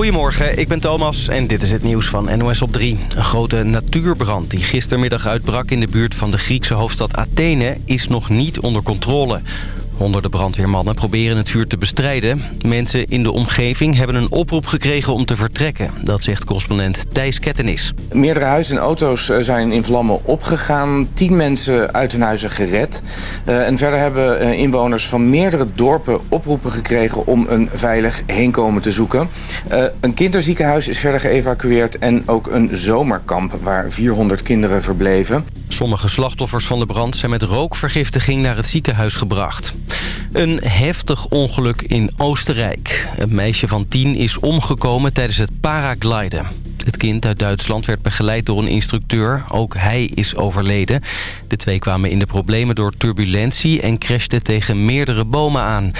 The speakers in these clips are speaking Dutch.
Goedemorgen, ik ben Thomas en dit is het nieuws van NOS op 3. Een grote natuurbrand die gistermiddag uitbrak in de buurt van de Griekse hoofdstad Athene... is nog niet onder controle. Honderden brandweermannen proberen het vuur te bestrijden. Mensen in de omgeving hebben een oproep gekregen om te vertrekken. Dat zegt correspondent Thijs Kettenis. Meerdere huizen en auto's eh, zijn in vlammen opgegaan. Tien mensen uit hun huizen gered. Uh, en verder hebben uh, inwoners van meerdere dorpen oproepen gekregen... om een veilig heenkomen te zoeken. Een kinderziekenhuis is verder geëvacueerd... en ook een zomerkamp waar 400 kinderen verbleven. Sommige slachtoffers van de brand zijn met rookvergiftiging naar het ziekenhuis gebracht. Een heftig ongeluk in Oostenrijk. Een meisje van tien is omgekomen tijdens het paragliden. Het kind uit Duitsland werd begeleid door een instructeur. Ook hij is overleden. De twee kwamen in de problemen door turbulentie en crashten tegen meerdere bomen aan.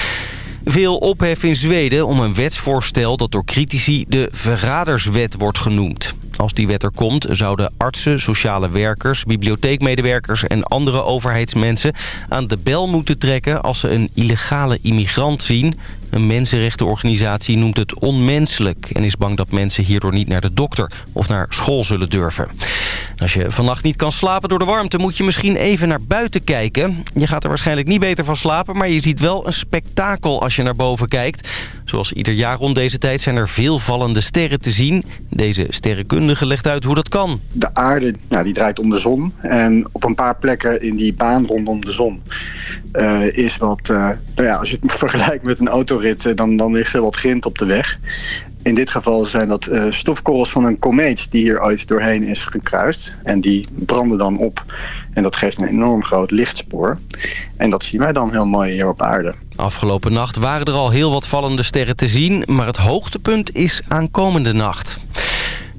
Veel ophef in Zweden om een wetsvoorstel dat door critici de verraderswet wordt genoemd. Als die wet er komt, zouden artsen, sociale werkers, bibliotheekmedewerkers en andere overheidsmensen aan de bel moeten trekken als ze een illegale immigrant zien. Een mensenrechtenorganisatie noemt het onmenselijk... en is bang dat mensen hierdoor niet naar de dokter of naar school zullen durven. Als je vannacht niet kan slapen door de warmte... moet je misschien even naar buiten kijken. Je gaat er waarschijnlijk niet beter van slapen... maar je ziet wel een spektakel als je naar boven kijkt. Zoals ieder jaar rond deze tijd zijn er veel vallende sterren te zien. Deze sterrenkundige legt uit hoe dat kan. De aarde nou, die draait om de zon. En op een paar plekken in die baan rondom de zon... Uh, is wat, uh, nou ja, als je het vergelijkt met een dan, dan ligt er wat grind op de weg. In dit geval zijn dat uh, stofkorrels van een komeet die hier ooit doorheen is gekruist. En die branden dan op. En dat geeft een enorm groot lichtspoor. En dat zien wij dan heel mooi hier op aarde. Afgelopen nacht waren er al heel wat vallende sterren te zien. Maar het hoogtepunt is aankomende nacht.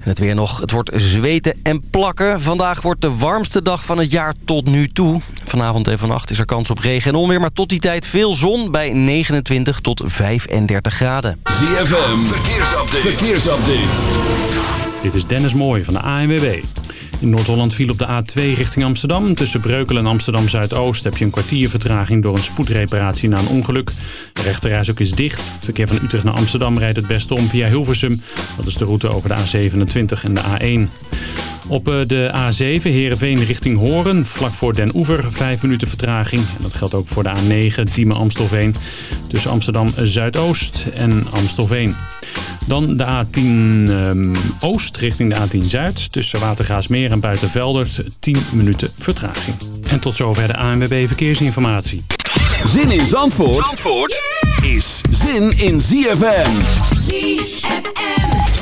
En het weer nog. Het wordt zweten en plakken. Vandaag wordt de warmste dag van het jaar tot nu toe. Vanavond en vannacht is er kans op regen en onweer. Maar tot die tijd veel zon bij 29 tot 35 graden. ZFM, verkeersupdate. verkeersupdate. Dit is Dennis Mooij van de ANWB. In Noord-Holland viel op de A2 richting Amsterdam. Tussen Breukelen en Amsterdam-Zuidoost heb je een kwartier vertraging door een spoedreparatie na een ongeluk. De rechterreis ook is dicht. Verkeer van Utrecht naar Amsterdam rijdt het beste om via Hilversum. Dat is de route over de A27 en de A1. Op de A7 Heerenveen richting Horen, vlak voor Den Oever, 5 minuten vertraging. En dat geldt ook voor de A9 Diemen-Amstelveen, tussen Amsterdam-Zuidoost en Amstelveen. Dan de A10 um, Oost richting de A10 Zuid, tussen Watergaasmeer en Buitenveldert, 10 minuten vertraging. En tot zover de ANWB Verkeersinformatie. Zin in Zandvoort, Zandvoort is zin in ZFM. ZFM.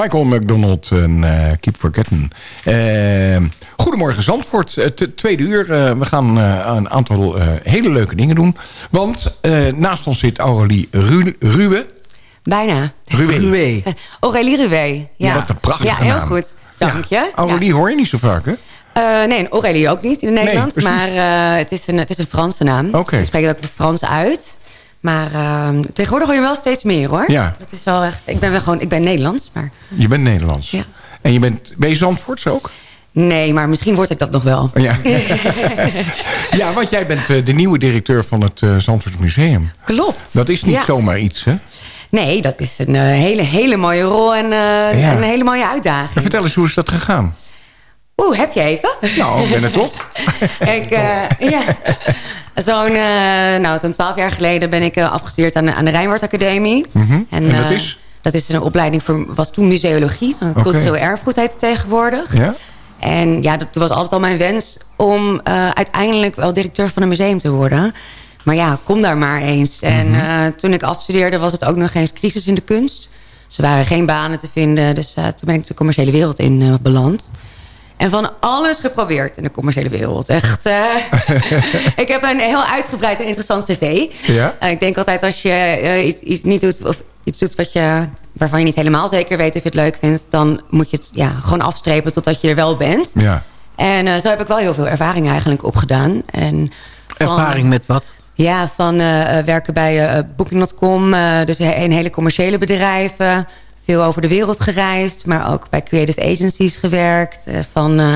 Michael McDonald en uh, Keep Forgetting. Uh, goedemorgen Zandvoort, het tweede uur. We gaan een aantal hele leuke dingen doen. Want naast ons zit Aurélie Ru Ruwe. Bijna. Ruwe. Ruwe. Aurélie Ruwe. Ja. Wat een prachtige Ja, heel naam. goed. Dank je. Aurélie hoor je niet zo vaak, hè? Uh, nee, Aurélie ook niet in Nederland. precies. maar uh, het, is een, het is een Franse naam. Oké. Ik spreek het ook Frans uit. Maar uh, tegenwoordig hoor je wel steeds meer hoor. Ja. Dat is wel echt, ik ben wel gewoon, ik ben Nederlands. Maar Je bent Nederlands. Ja. En je bent, ben je Zandvoorts ook? nee, maar misschien word ik dat nog wel. Ja, ja want jij bent eh, de nieuwe directeur van het uh, Zandvoorts Museum. Klopt. Dat is niet Ja. zomaar iets, hè? Nee, dat is een uh, hele, hele mooie rol en uh, Ja. een hele mooie Maar uitdaging. vertel eens, hoe is dat gegaan? Oeh, heb je even? Nou, ik ben het toch? ik, uh, ja. Zo'n uh, nou, zo'n twaalf jaar geleden ben ik uh, afgestudeerd aan, de- aan de Rijnwaard Academie. Mhm. En dat eh, is? Dat is een opleiding voor, was toen museologie. Oké. Cultureel erfgoed heet het tegenwoordig. Ja? En ja, dat was altijd al mijn wens om eh, uiteindelijk wel directeur van een museum te worden. Maar ja, kom daar maar eens. En Mhm. eh, toen ik afstudeerde was het ook nog eens crisis in de kunst. Ze waren geen banen te vinden. Dus eh, toen ben ik de commerciële wereld in eh, beland. En van alles geprobeerd in de commerciële wereld. Echt. eh, ik heb een heel uitgebreid en interessant cv. Ja? Eh, ik denk altijd als je eh, iets, iets niet doet... of iets doet wat je, waarvan je niet helemaal zeker weet of je het leuk vindt... dan moet je het ja, gewoon afstrepen totdat je er wel bent. Ja. En eh, zo heb ik wel heel veel ervaring eigenlijk opgedaan. En van- Ervaring met wat? ja, van werken bij Booking.com. eh, dus een hele commerciële bedrijven. Veel over de wereld gereisd. Maar ook bij creative agencies gewerkt. eh, van, eh,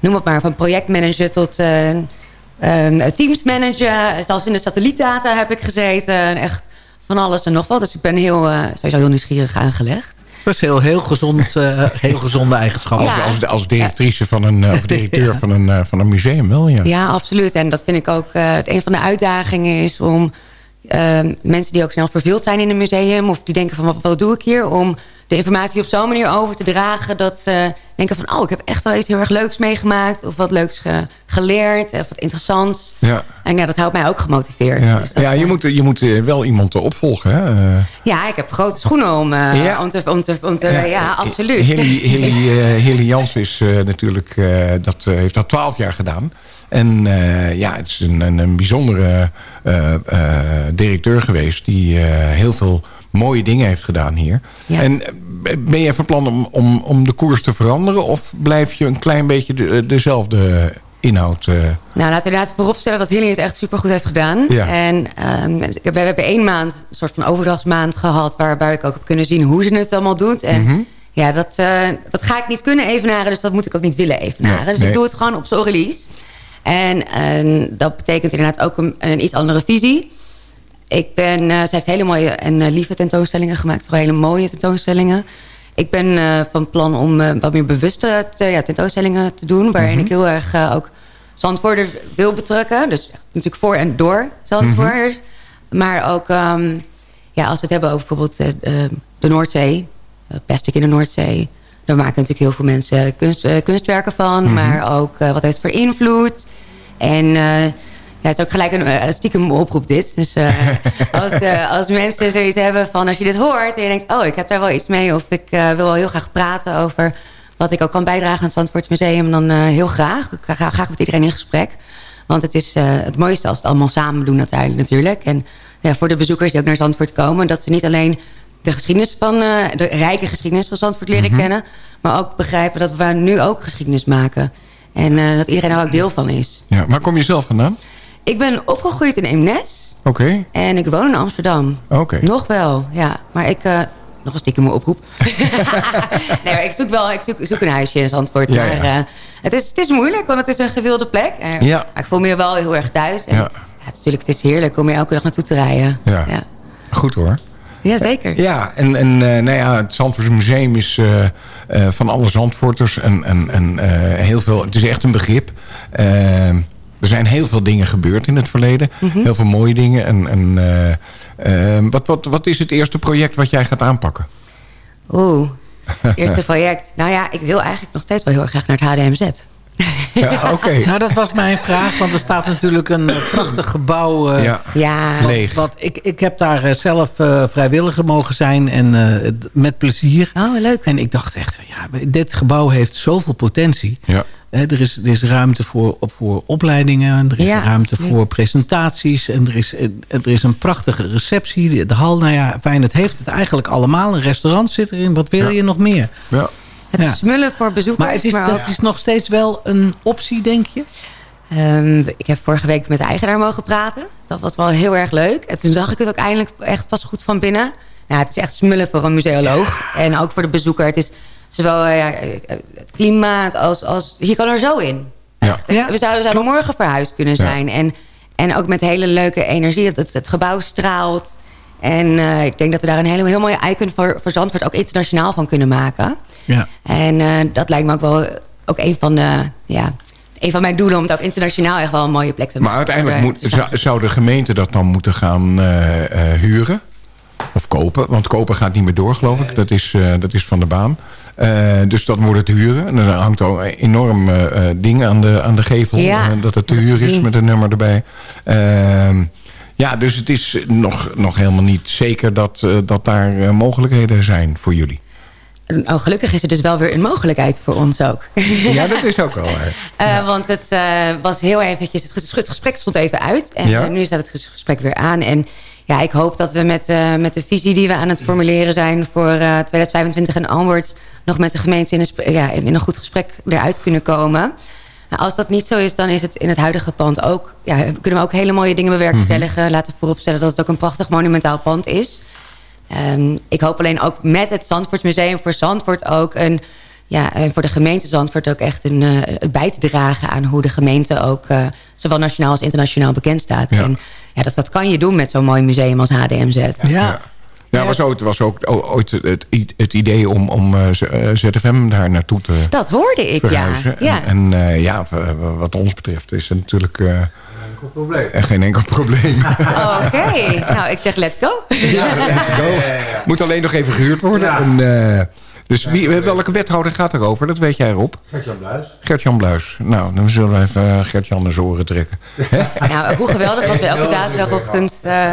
noem het maar, van projectmanager tot eh, eh, teamsmanager. Zelfs in de satellietdata heb ik gezeten. En Echt van alles en nog wat. Dus ik ben heel, eh, sowieso heel nieuwsgierig aangelegd. Dat is heel, heel, gezond, eh, heel gezonde eigenschap. Ja. Als, als, directrice van een, of directeur van, een, van een museum wel, ja. Ja, absoluut. En dat vind ik ook eh, het een van de uitdagingen is om eh, mensen die ook snel verveeld zijn in een museum of die denken van wat, wat doe ik hier om de informatie op zo'n manier over te dragen dat ze denken van oh ik heb echt wel iets heel erg leuks meegemaakt of wat leuks ge- geleerd of wat interessants. Ja. En ja, dat houdt mij ook gemotiveerd. Ja, Dus ja je, moet, je moet eh, wel iemand opvolgen, hè? Eh, ja, ik heb grote schoenen om, eh, Ja. om te, om te, om te ja, absoluut. Hilly, Hilly, Hilly Jans is natuurlijk, dat, heeft dat twaalf jaar gedaan. En eh, ja, het is een, een, een bijzondere eh, eh, directeur geweest... die heel veel mooie dingen heeft gedaan hier. Ja. En ben je van plan om, om, om de koers te veranderen... of blijf je een klein beetje de, dezelfde inhoud... Nou, laten we inderdaad vooropstellen dat Hilly het echt supergoed heeft gedaan. Ja. En ehm, we hebben één maand, een soort van overdagsmaand gehad... waarbij ik ook heb kunnen zien hoe ze het allemaal doet. En Mhm. ja, dat, dat ga ik niet kunnen evenaren, dus dat moet ik ook niet willen evenaren. Nee, dus nee. ik doe het gewoon op zo'n release. En, en dat betekent inderdaad ook een, een iets andere visie. Ik ben, eh, ze heeft hele mooie en eh, lieve tentoonstellingen gemaakt. Vooral hele mooie tentoonstellingen. Ik ben eh, van plan om wat meer bewuste te- ja, tentoonstellingen te doen. Waarin ik heel erg ook Zandvoorders wil betrekken. Dus echt natuurlijk voor en door Zandvoorders. Maar ook ehm, ja, als we het hebben over bijvoorbeeld de Noordzee. plastic in de Noordzee. Daar maken natuurlijk heel veel mensen kunst, eh, kunstwerken van. Maar ook eh, wat heeft voor invloed. En eh, ja, het is ook gelijk een stiekem oproep dit. Dus als, als mensen zoiets hebben van als je dit hoort... en je denkt, oh, ik heb daar wel iets mee... of ik wil wel heel graag praten over wat ik ook kan bijdragen aan het Zandvoorts Museum... dan heel graag. Ik ga graag, met iedereen in gesprek. Want het is het mooiste als we het allemaal samen doen uiteindelijk natuurlijk. En ja, voor de bezoekers die ook naar Zandvoort komen... dat ze niet alleen de geschiedenis van... eh, de rijke geschiedenis van Zandvoort leren kennen... maar ook begrijpen dat we nu ook geschiedenis maken... En eh, dat iedereen er ook deel van is. ja. Waar kom je zelf vandaan? Ik ben opgegroeid in Eemnes. Oké, En ik woon in Amsterdam. oké. Nog wel, ja. Maar ik... eh, nog een stiekem mijn oproep. nee, maar ik zoek wel ik zoek, zoek een huisje in Zandvoort. Ja, maar het, is, het is moeilijk, want het is een gewilde plek. Ja. Maar ik voel me wel heel erg thuis. En Ja. het, is natuurlijk, het is heerlijk om hier elke dag naartoe te rijden. Ja. ja. Goed hoor. Ja, zeker. Ja, en, en eh, nou ja, het Zandvoorts Museum is eh, eh, van alle Zandvoorters en, en, en heel veel... Het is echt een begrip. Er zijn heel veel dingen gebeurd in het verleden. Heel veel mooie dingen. En, en, wat, wat, wat is het eerste project wat jij gaat aanpakken? Oeh, het eerste project. Nou ja, ik wil eigenlijk nog steeds wel heel erg graag naar het HDMZ. Ja, Oké. Nou, dat was mijn vraag, want er staat natuurlijk een eh, prachtig gebouw... eh, Ja. Ja, Leeg. Wat, ik, ik heb daar eh, zelf eh, vrijwilliger mogen zijn en eh, met plezier. oh leuk. En ik dacht echt, ja, dit gebouw heeft zoveel potentie. Ja. Hè, er, is, er is ruimte voor, op- voor opleidingen, er is Ja. ruimte voor presentaties... en er is, er is een prachtige receptie. De, de hal, nou ja, fijn, het heeft het eigenlijk allemaal. Een restaurant zit erin, wat wil Ja. je nog meer? Ja. Het Ja. smullen voor bezoekers. Maar het is, dat is nog steeds wel een optie, denk je? Ehm, ik heb vorige week met de eigenaar mogen praten. Dus dat was wel heel erg leuk. En toen zag ik het ook eindelijk echt pas goed van binnen. Het is echt smullen voor een museoloog. En ook voor de bezoeker. Het is zowel eh, eh, het klimaat als, als... Je kan er zo in. Ja. Ja, we zouden, zouden morgen verhuisd kunnen zijn. En, en ook met hele leuke energie. Het, het, het gebouw straalt. En eh, ik denk dat we daar een hele, heel mooie icon voor, voor Zandvoort... ook internationaal van kunnen maken. Ja. En eh, dat lijkt me ook wel ook een van de... Ja, een van mijn doelen om het ook internationaal echt wel een mooie plek te Maar maken. uiteindelijk Voor, moet, eh, zou, zou de gemeente dat dan moeten gaan eh, eh, huren? Of kopen? Want kopen gaat niet meer door, geloof ik. Dat is, eh, dat is van de baan. Eh, dus dat wordt het huren. En er hangt al een enorm eh, eh, ding aan de, aan de gevel. Ja, eh, dat het te huur is met een nummer erbij. Ehm, ja, dus het is nog, nog helemaal niet zeker dat, eh, dat daar eh, mogelijkheden zijn voor jullie. Oh, gelukkig is er dus wel weer een mogelijkheid voor ons ook. Ja, dat is ook wel. eh, Eh, Want het eh, was heel eventjes... Het ges- het gesprek stond even uit. En Ja. eh, nu staat het ges- gesprek weer aan. En ja, ik hoop dat we met, met de visie die we aan het formuleren zijn... voor eh, 2025 en onwards... nog met de gemeente in een, ja, in een goed gesprek eruit kunnen komen. Nou, als dat niet zo is, dan is het in het huidige pand ook... Ja, kunnen we ook hele mooie dingen bewerkstelligen. Laten vooropstellen dat het ook een prachtig monumentaal pand is... Ehm, ik hoop alleen ook met het Zandvoortsmuseum voor Zandvoort ook een... Ja, en voor de gemeente Zandvoort ook echt een, eh, bij te dragen aan hoe de gemeente ook eh, zowel nationaal als internationaal bekend staat. Ja. En ja, dat, dat kan je doen met zo'n mooi museum als HDMZ. Ja. Ja, was ook, was ook ooit het, het idee om, om eh, eh, ZFM daar naartoe te Dat hoorde ik, ja. verhuizen. ja. En, en eh, ja, wat ons betreft is het natuurlijk eh, eh, geen enkel probleem. Oké, nou ik zeg let's go. ja, let's go. Moet alleen nog even gehuurd worden. En, eh, dus wie, welke wethouder gaat erover? Dat weet jij, Rob. Gert-Jan Bluis. Gert-Jan Bluis. Nou, dan zullen we even eh, Gert-Jan naar zijn oren trekken. Nou, hoe geweldig dat we elke zaterdagochtend eh,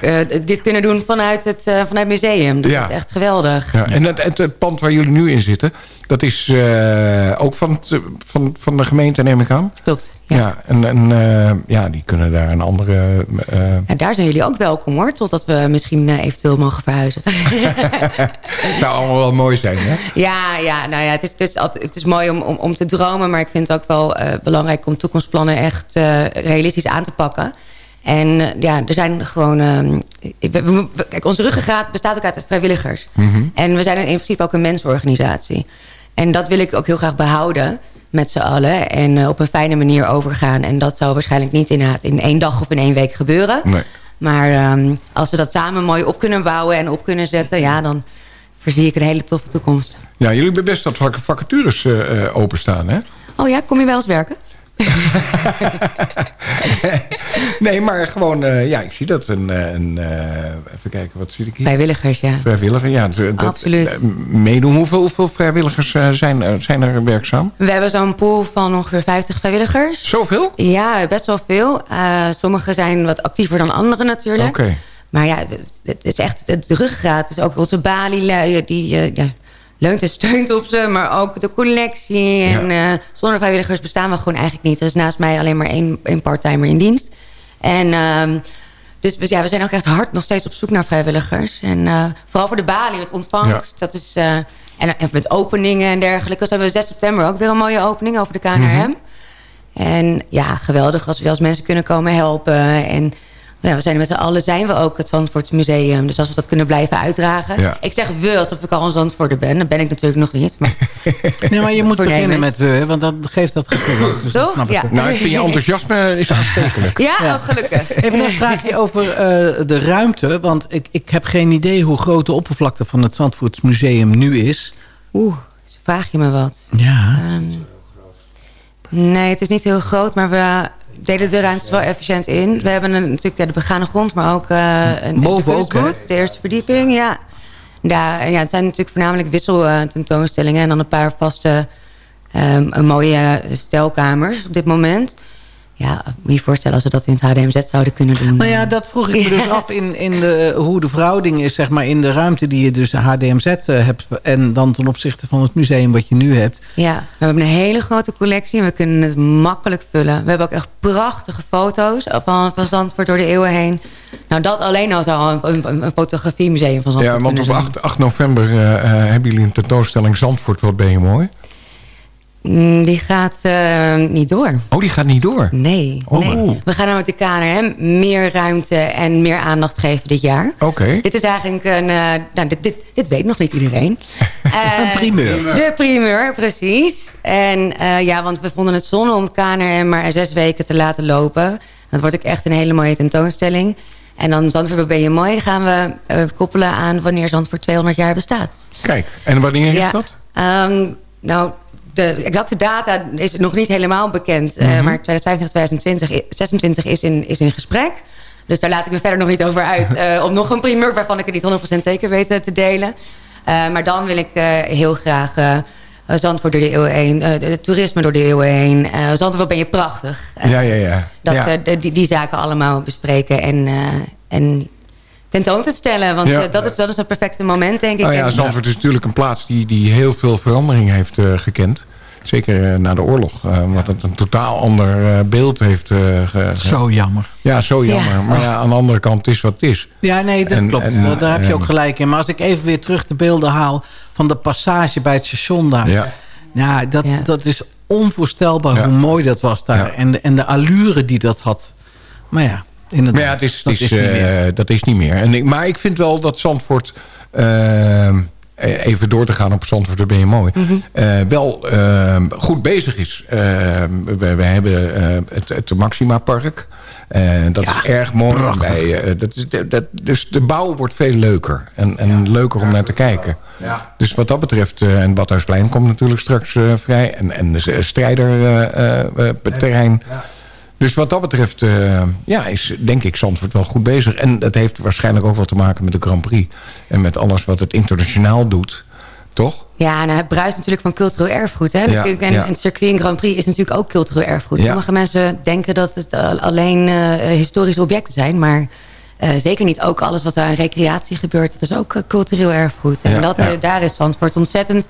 eh, dit kunnen doen vanuit het, eh, vanuit het museum. Dat Ja. is echt geweldig. Ja, en het, het, het pand waar jullie nu in zitten... dat is eh, ook van, van, van de gemeente, neem ik aan? Klopt. Ja, Ja. en, en eh, ja, die kunnen daar een andere... eh, Ja, daar zijn jullie ook welkom hoor, totdat we misschien eh, eventueel mogen verhuizen. het zou allemaal wel mooi zijn, hè? ja, ja, nou ja, het is, het is, altijd, het is mooi om, om, om te dromen, maar ik vind het ook wel eh, belangrijk om toekomstplannen echt eh, realistisch aan te pakken. En eh, ja, er zijn gewoon... ehm, kijk, onze ruggengraat bestaat ook uit vrijwilligers. En we zijn in principe ook een mensorganisatie. En dat wil ik ook heel graag behouden met z'n allen. En eh, op een fijne manier overgaan. En dat zou waarschijnlijk niet inderdaad in één dag of in één week gebeuren. Nee. Maar ehm, als we dat samen mooi op kunnen bouwen en op kunnen zetten... ja, dan verzie ik een hele toffe toekomst. Ja, jullie hebben best wat vac- vacatures eh, eh, openstaan, hè? Oh ja, kom je bij ons werken? Nee, maar gewoon, eh, ja, ik zie dat. Een, eh, een, eh, even kijken, wat zie ik hier? Vrijwilligers, ja. Vrijwilliger, ja. dat- Absoluut. meedoen. Hoeveel, hoeveel vrijwilligers zijn, er- zijn er werkzaam? We hebben zo'n pool van ongeveer 50 vrijwilligers. Zoveel? Ja, best wel veel. Sommigen zijn wat actiever dan anderen natuurlijk. Oké. Maar ja, het is echt het ruggengraat. Dus ook onze Bali, die ja, leunt en steunt op ze. Maar ook de collectie. En eh, zonder vrijwilligers bestaan we gewoon eigenlijk niet. Er is naast mij alleen maar één, één parttimer in dienst. En ehm, dus we- ja, we zijn ook echt hard nog steeds op zoek naar vrijwilligers. En eh, vooral voor de Bali, het ontvangst. Dat is, eh, en, en met openingen en dergelijke. Dus hebben we 6 september ook weer een mooie opening over de KNRM. En ja, geweldig als we als mensen kunnen komen helpen. En Ja, we zijn met z'n allen zijn we ook het Zandvoorts Museum. Dus als we dat kunnen blijven uitdragen. Ja. Ik zeg we alsof ik al een Zandvoorter ben. Dat ben ik natuurlijk nog niet. Maar Nee, maar je moet beginnen met we, want dat geeft dat gevoel. Dus dat Toch? snap ik Ja. Nou, ik vind je enthousiasme is aanstekelijk. ja, Ja. oh, gelukkig. Even een vraagje over eh, de ruimte. Want ik, ik heb geen idee hoe groot de oppervlakte van het Zandvoorts Museum nu is. Oeh, dus vraag je me wat. Ja. Ehm, nee, het is niet heel groot, maar we delen de ruimtes wel efficiënt in. We hebben een, natuurlijk ja, de begane grond, maar ook uh, een Boven de ook, eerste verdieping. Ja. Daar, en ja, het zijn natuurlijk voornamelijk wisseltentoonstellingen en dan een paar vaste een mooie stelkamers op dit moment. Ja, moet je voorstellen als we dat in het HDMZ zouden kunnen doen. Nou ja, dat vroeg ik me dus af in, in de, hoe de verhouding is zeg maar, in de ruimte die je dus HDMZ eh, hebt... en dan ten opzichte van het museum wat je nu hebt. Ja, we hebben een hele grote collectie en we kunnen het makkelijk vullen. We hebben ook echt prachtige foto's van, van Zandvoort door de eeuwen heen. Nou, dat alleen al zou een, een, een fotografiemuseum van Zandvoort Ja, want op zijn. 8, 8 november eh, eh, hebben jullie een tentoonstelling Zandvoort. Wat ben je mooi? Mm, Die gaat eh, niet door. Oh, die gaat niet door. Nee, Oh, nee. We gaan namelijk de KNRM meer ruimte en meer aandacht geven dit jaar. Oké. Dit is eigenlijk een... eh, nou, dit, dit, dit weet nog niet iedereen. Eh, Een primeur. De primeur, precies. En eh, ja, want we vonden het zonde om het KNRM maar zes weken te laten lopen. Dat wordt ook echt een hele mooie tentoonstelling. En dan Zandvoort ben je mooi gaan we eh, koppelen aan wanneer Zandvoort 200 jaar bestaat. Kijk, en wanneer is Ja, dat? ehm, nou, de exacte data is nog niet helemaal bekend. Mhm. maar 2025, 2026, i- 26 is in, is in gesprek. Dus daar laat ik me verder nog niet over uit. eh, om nog een primeur waarvan ik het niet 100% zeker weet eh, te delen. Maar dan wil ik heel graag... Zandvoort door de eeuwen heen, de- toerisme door de eeuwen heen. Zandvoort, ben je prachtig. Ja, ja, ja. dat, ja. die, die zaken allemaal bespreken en, en tentoon te stellen. Want Ja. eh, dat, is, dat is het perfecte moment, denk ik. Nou ja, Zandvoort is natuurlijk een plaats die, die heel veel verandering heeft eh, gekend. Zeker eh, na de oorlog. eh, omdat het een totaal ander eh, beeld heeft. eh, ge- Zo jammer. Ja, zo jammer. Ja. Maar ja, aan de andere kant het is wat het is. Ja, nee, dat En- klopt. en, daar heb je ook gelijk in. Maar als ik even weer terug de beelden haal... van de passage bij het station daar. Ja. Ja, dat, Ja. dat is onvoorstelbaar Ja. hoe mooi dat was daar. Ja. En, de, en de allure die dat had. Maar ja, inderdaad. Maar ja, het is, dat is, niet meer. eh, dat is niet meer. En ik, maar ik vind wel dat Zandvoort... ehm, eh, even door te gaan op Zandvoort, daar ben je mooi. Mhm. eh, wel ehm, goed bezig is. Ehm, we, we hebben eh, het, het Maxima Park. Eh, dat is erg mooi. Bij, eh, dat is, dat, dus de bouw wordt veel leuker. En, en leuker om naar te kijken. Dus wat dat betreft... eh, en Badhuisplein komt natuurlijk straks eh, vrij. En, en de strijderterrein. Dus wat dat betreft eh, ja, is denk ik Zandvoort wel goed bezig. En dat heeft waarschijnlijk ook wat te maken met de Grand Prix. En met alles wat het internationaal doet. Toch? Ja, nou, het bruist natuurlijk van cultureel erfgoed. Hè? Ja, en, ja. circuit en Grand Prix is natuurlijk ook cultureel erfgoed. Ja. Sommige mensen denken dat het al- alleen eh, historische objecten zijn. Maar eh, zeker niet ook alles wat er aan recreatie gebeurt. Dat is ook eh, cultureel erfgoed. En dat, eh, daar is Zandvoort ontzettend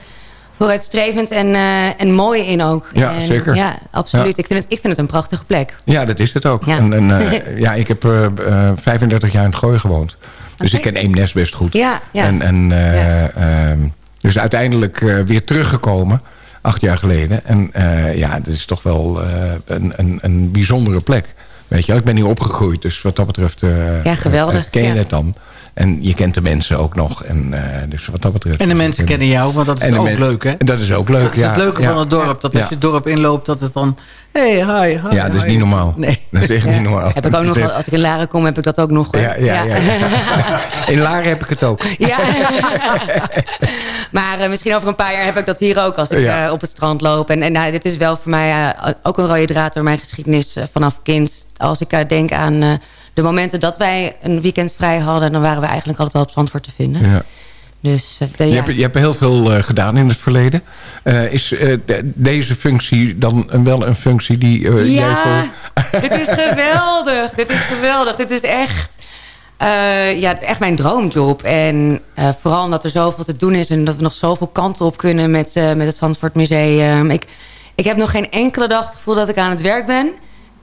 vooruitstrevend en, eh, en mooi in ook. Ja, en, zeker. Ja, absoluut. Ja. Ik, vind het, ik vind het een prachtige plek. Ja, dat is het ook. Ja. En, en, eh, ja, ik heb eh, eh, 35 jaar in het Gooi gewoond. Dus ik ken Eemnes best goed. Ja, ja. En, en, eh, ehm, dus uiteindelijk weer teruggekomen. Acht jaar geleden. En ja, dat is toch wel een, een, een bijzondere plek. Weet je, wel. ik ben hier opgegroeid. Dus wat dat betreft Ja, geweldig, ken je het dan. En je kent de mensen ook nog. En, eh, dus wat dat betreft... En de mensen kennen jou, want dat is ook men- leuk, hè? Dat is ook leuk, Dat is ja. het leuke ja. van het dorp. Dat als je het dorp inloopt, dat het dan... Hey, hi, hi. Ja, dat is niet normaal. Nee. Dat is echt niet normaal. Heb ik ook nog, als ik in Laren kom, heb ik dat ook nog. Ja, ja, ja. In Laren heb ik het ook. Ja. maar eh, misschien over een paar jaar heb ik dat hier ook als ik Ja. eh, op het strand loop. En, en nou, dit is wel voor mij ook een rode draad door mijn geschiedenis vanaf kind. Als ik denk aan eh, de momenten dat wij een weekend vrij hadden... dan waren we eigenlijk altijd wel op Zandvoort te vinden. Ja. Dus eh, de, Je, ja. hebt, je hebt heel veel eh, gedaan in het verleden. Eh, is de- deze functie dan een- wel een functie die eh, jij Ja, voor... dit is geweldig. dit is geweldig. Dit is echt, ja, echt mijn droomjob. En vooral omdat er zoveel te doen is... en dat we nog zoveel kanten op kunnen met, met het Zandvoort Museum. Ik, ik heb nog geen enkele dag het gevoel dat ik aan het werk ben.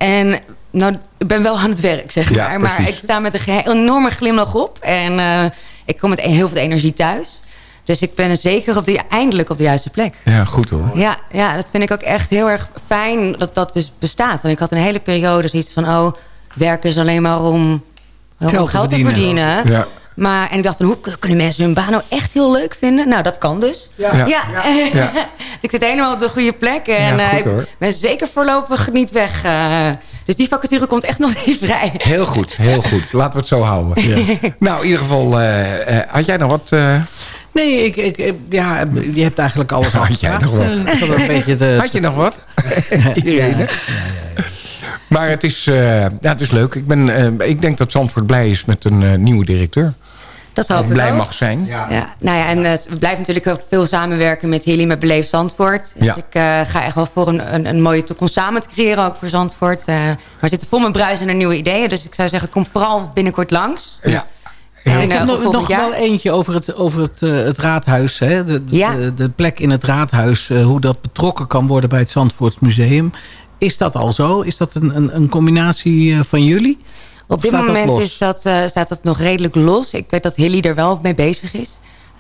En nou, ik ben wel aan het werk, zeg Ja, maar. Maar ik sta met een enorme glimlach op. En eh, ik kom met heel veel energie thuis. Dus ik ben zeker op die, eindelijk op de juiste plek. Ja, goed hoor. Ja, ja, dat vind ik ook echt heel erg fijn dat dat dus bestaat. Want ik had een hele periode zoiets van... oh, werken is alleen maar om heel veel Geld te te verdienen. verdienen. Ja. Maar, en ik dacht, van, hoe kunnen mensen hun baan nou echt heel leuk vinden? Nou, dat kan dus. Ja. Ja. Ja. dus ik zit helemaal op de goede plek. En Ja, goed, eh, hoor. ik ben zeker voorlopig niet weg. eh. dus die vacature komt echt nog niet vrij. Heel goed, heel goed. Laten we het zo houden. Nou, in ieder geval, eh, eh, had jij nog wat... eh, Nee, ik, ik, ja, je hebt eigenlijk alles Had jij nog wat? Had een beetje de, had je nog wat? Irene? Maar het is, eh, ja, het is leuk. Ik, ben, eh, ik denk dat Zandvoort blij is met een eh, nieuwe directeur. Dat hoop ik blij ook. mag zijn. Ja, nou ja, en eh, we blijven natuurlijk ook veel samenwerken met Hilly met Beleef Zandvoort. Dus Ja. ik eh, ga echt wel voor een, een, een mooie toekomst samen te creëren, ook voor Zandvoort. Eh, maar we zitten vol met bruisende nieuwe ideeën. Dus ik zou zeggen, kom vooral binnenkort langs. Ja. En, ik heb nog, nog wel eentje over het, over het, eh, het raadhuis. Hè? De, de, Ja. de, de plek in het raadhuis. eh, hoe dat betrokken kan worden bij het Zandvoorts Museum. Is dat al zo? Is dat een, een, een combinatie eh, van jullie? Op dit dat moment is dat, eh, staat dat nog redelijk los. Ik weet dat Hilly er wel mee bezig is.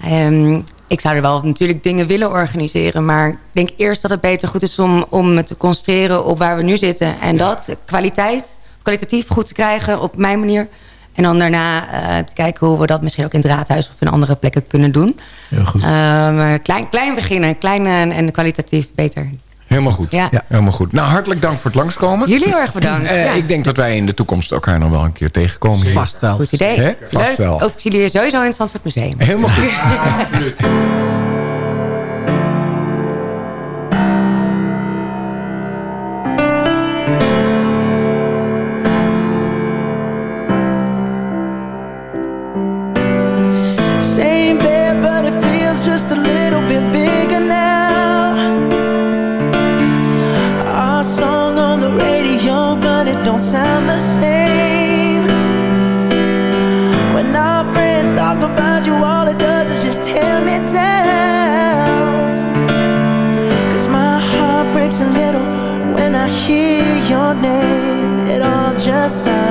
Ehm, ik zou er wel natuurlijk dingen willen organiseren. Maar ik denk eerst dat het beter goed is om, om me te concentreren op waar we nu zitten. En dat kwaliteit, kwalitatief goed te krijgen op mijn manier. En dan daarna eh, te kijken hoe we dat misschien ook in het raadhuis of in andere plekken kunnen doen. Heel goed. Eh, maar klein, klein beginnen, klein en, en kwalitatief beter. Helemaal goed. Ja. Helemaal goed. Nou, hartelijk dank voor het langskomen. Jullie heel erg bedankt. Eh, Ja. Ik denk dat wij in de toekomst elkaar nog wel een keer tegenkomen. hier. Vast wel. Goed idee. Vast Leuk. wel. Of ik zie jullie sowieso in het Zandvoort Museum. Helemaal goed. Hear your name. It all just sounds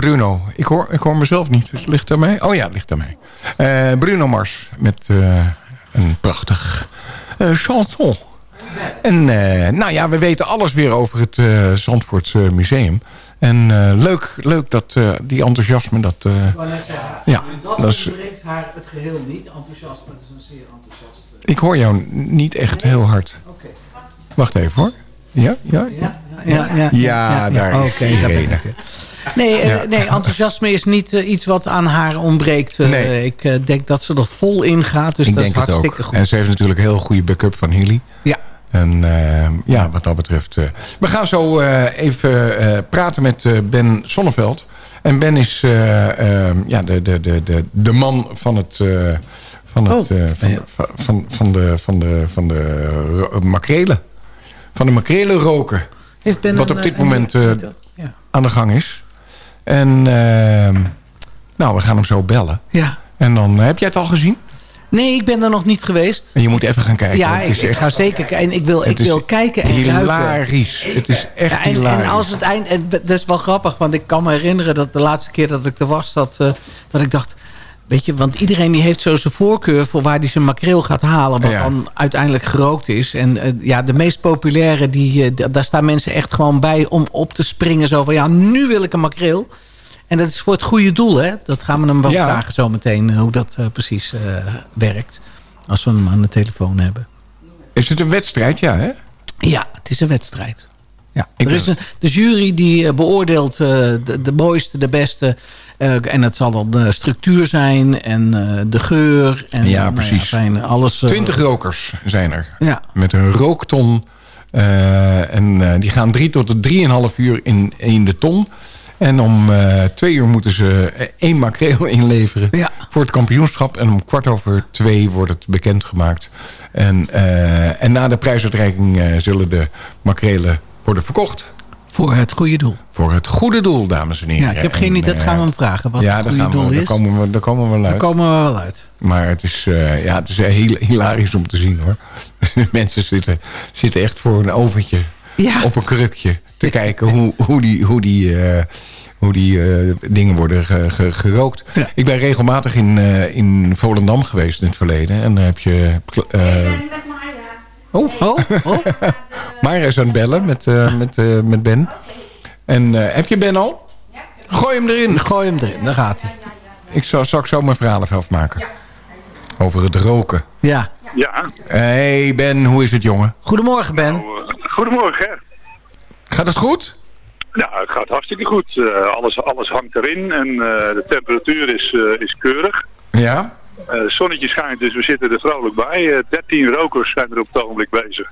Bruno. Ik hoor, ik hoor mezelf niet. Dus ligt aan mij? Oh ja, ligt aan mij. Eh, Bruno Mars met eh, een prachtig eh, chanson. En nou ja, we weten alles weer over het Zandvoort Museum. En leuk, leuk dat die enthousiasme... Dat, ja, dat ontbreekt haar het geheel niet. Enthousiasme is een zeer enthousiast. ik hoor jou niet echt heel hard. Wacht even hoor. Ja, ja, ja. Ja, ja, Ja, daar is Oké, daar ben ik. Nee, eh, Ja. nee, enthousiasme is niet eh, iets wat aan haar ontbreekt. Eh, Nee. Ik denk dat ze er vol in gaat, dus ik dat denk is het ook. hartstikke goed. En ze heeft natuurlijk een heel goede backup van Hilly. Ja. En ja, wat dat betreft... we gaan zo even praten met Ben Sonneveld. En Ben is ja, de, de, de, de, de man van het... van, het, Oh, van, ja. van, van, van de, van de, van de makrelen. Van de makrelen roken. Wat op dit een- moment ja. aan de gang is. En eh, nou, we gaan hem zo bellen. Ja. En dan, eh, heb jij het al gezien? Nee, ik ben er nog niet geweest. En je moet even gaan kijken. ja, ik, ga zeker kijken. En ik wil, ik wil kijken en ruiken. Hilarisch. Het is echt Ja, en, hilarisch. en als het eind, en dat is wel grappig, want ik kan me herinneren dat de laatste keer dat ik er was, dat, eh, dat ik dacht, weet je, want iedereen die heeft zo zijn voorkeur voor waar hij zijn makreel gaat halen, wat Ja. dan uiteindelijk gerookt is. En eh, ja, de meest populaire, die, eh, daar staan mensen echt gewoon bij om op te springen, zo van ja, nu wil ik een makreel. En dat is voor het goede doel, hè? Dat gaan we hem wel Ja. vragen zometeen, eh, hoe dat precies werkt. Als we hem aan de telefoon hebben. Is het een wedstrijd? Ja, hè? Ja, het is een wedstrijd. Ja. Ik Er is een, de jury die beoordeelt de, de mooiste, de beste. Eh, en het zal dan de structuur zijn en eh, de geur. En, Ja, nou precies. fijn, alles, eh, Twintig rokers zijn er. Ja. Met een rookton. Eh, en eh, die gaan drie tot drieënhalf uur in, in de ton. En om eh, twee uur moeten ze eh, één makreel inleveren Ja. voor het kampioenschap. En om kwart over twee wordt het bekendgemaakt. En, eh, en na de prijsuitreiking eh, zullen de makrelen worden verkocht. Voor het goede doel. Voor het goede doel, dames en heren. Ja, ik heb geen En, idee. Dat eh, gaan we hem vragen. Wat ja, het daar, goede doel we, daar, is. komen we, daar komen we wel Daar uit. komen we wel uit. Maar het is, eh, ja, het is heel hilarisch om te zien hoor. Mensen zitten, zitten echt voor een oventje Ja. op een krukje te kijken hoe, hoe die, hoe die, eh, hoe die eh, dingen worden ge- ge- gerookt. Ja. Ik ben regelmatig in, eh, in Volendam geweest in het verleden. En dan heb je... eh oh, Oh, oh. Mayra is aan het bellen met, eh, met, eh, met Ben. En eh, heb je Ben al? Gooi hem erin. Gooi hem erin, daar gaat hij. Ik zal, zal ik zo mijn verhaal even afmaken. Over het roken. Ja. Ja, Hey Ben, hoe is het jongen? Goedemorgen, Ben. nou, goedemorgen. hè. Gaat het goed? Nou, het gaat hartstikke goed. Eh, alles, alles hangt erin en eh, de temperatuur is, eh, is keurig. Ja? Eh, het zonnetje schijnt, dus we zitten er vrolijk bij. Eh 13 rokers zijn er op het ogenblik bezig.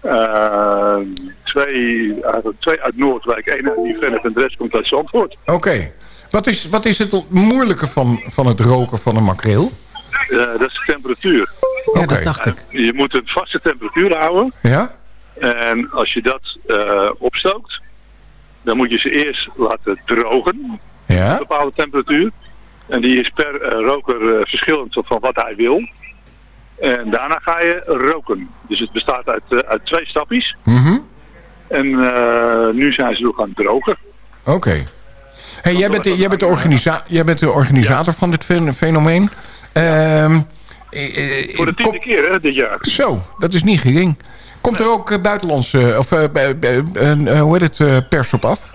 Eh, twee, uit, twee uit Noordwijk, één uit Nieuw-Vennep en de rest komt uit Zandvoort. Oké. Wat, is, wat is het moeilijke van, van het roken van een makreel? Eh, dat is de temperatuur. Ja, Oké. dat dacht ik. Je moet een vaste temperatuur houden. Ja? En als je dat eh, opstookt, dan moet je ze eerst laten drogen. een Ja? bepaalde temperatuur. En die is per eh, roker eh, verschillend van wat hij wil. En daarna ga je roken. Dus het bestaat uit, eh, uit twee stapjes. Mhm. En nu zijn ze nog aan het drogen. Oké. Hey, jij, bent de, jij, bent de organisa jij bent de organisator van dit fen- fenomeen. Ehm, eh, eh, Voor de tiende keer hè, dit jaar. Zo, dat is niet gering. Komt er ook buitenlandse, of hoe heet het, pers op af?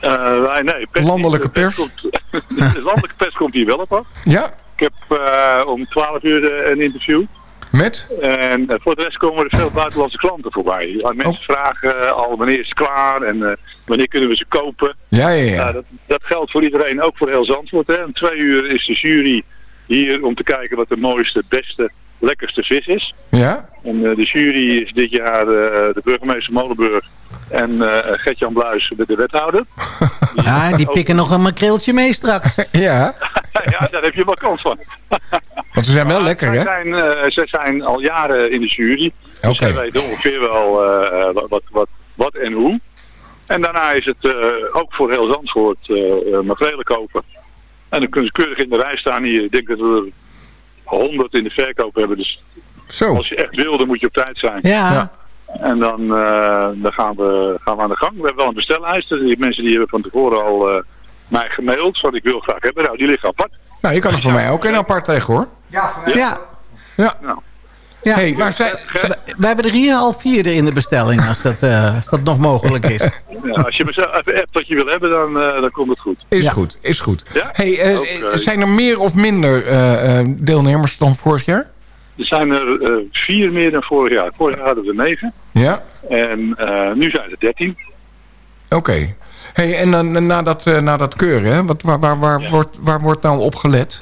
Wij- nee, pers Landelijke pers? komt- de landelijke pers komt hier wel op af. Ja? Ik heb eh, om 12 uur eh, een interview. Met? En eh, voor de rest komen er veel buitenlandse klanten voorbij. Mensen vragen eh, al wanneer is het klaar en wanneer kunnen we ze kopen. Ja, ja, ja. Nou, dat, dat geldt voor iedereen, ook voor heel Zandvoort. Hè. Om twee uur is de jury hier om te kijken wat de mooiste, beste, lekkerste vis is. Ja? En de jury is dit jaar de burgemeester Molenburg en eh Gert-Jan Bluis, de, de wethouder. Ja, die pikken nog een makreeltje mee straks. Ja, ja, daar heb je wel kans van. want ze zijn wel lekker, hè? zijn, eh, zij zijn al jaren in de jury. Dus Oké. zij weten ongeveer wel eh, eh, wat, wat, wat, wat en hoe. En daarna is het eh, ook voor heel Zandvoort eh uh, makrelen kopen. En dan kunnen ze keurig in de rij staan hier. Ik denk dat we er 100 in de verkoop hebben. Dus Zo. als je echt wil, dan moet je op tijd zijn. Ja, Ja. En dan, eh, dan gaan, we, gaan we aan de gang. We hebben wel een bestellijst. Dus die mensen die hebben van tevoren al eh, mij gemaild. Wat ik wil graag hebben. Nou, die liggen apart. Nou, je kan er voor mij ook een apart tegen hoor. Ja. Ja. Nou, ja. Hey, maar zij, We hebben er hier al vier in de bestelling, als dat, eh, als dat nog mogelijk is. ja, als je me zo even appt wat je wil hebben, dan, eh, dan komt het goed. is Ja. goed, is goed. Ja? Hey, eh, zijn er meer of minder eh, eh, deelnemers dan vorig jaar? Er zijn er eh, vier meer dan vorig jaar. Vorig jaar hadden we negen. Ja? En eh, nu zijn er dertien. Oké. Hey, en dan na dat, eh, na dat keuren, hè, wat, waar, waar, waar, wordt, waar wordt nou op gelet?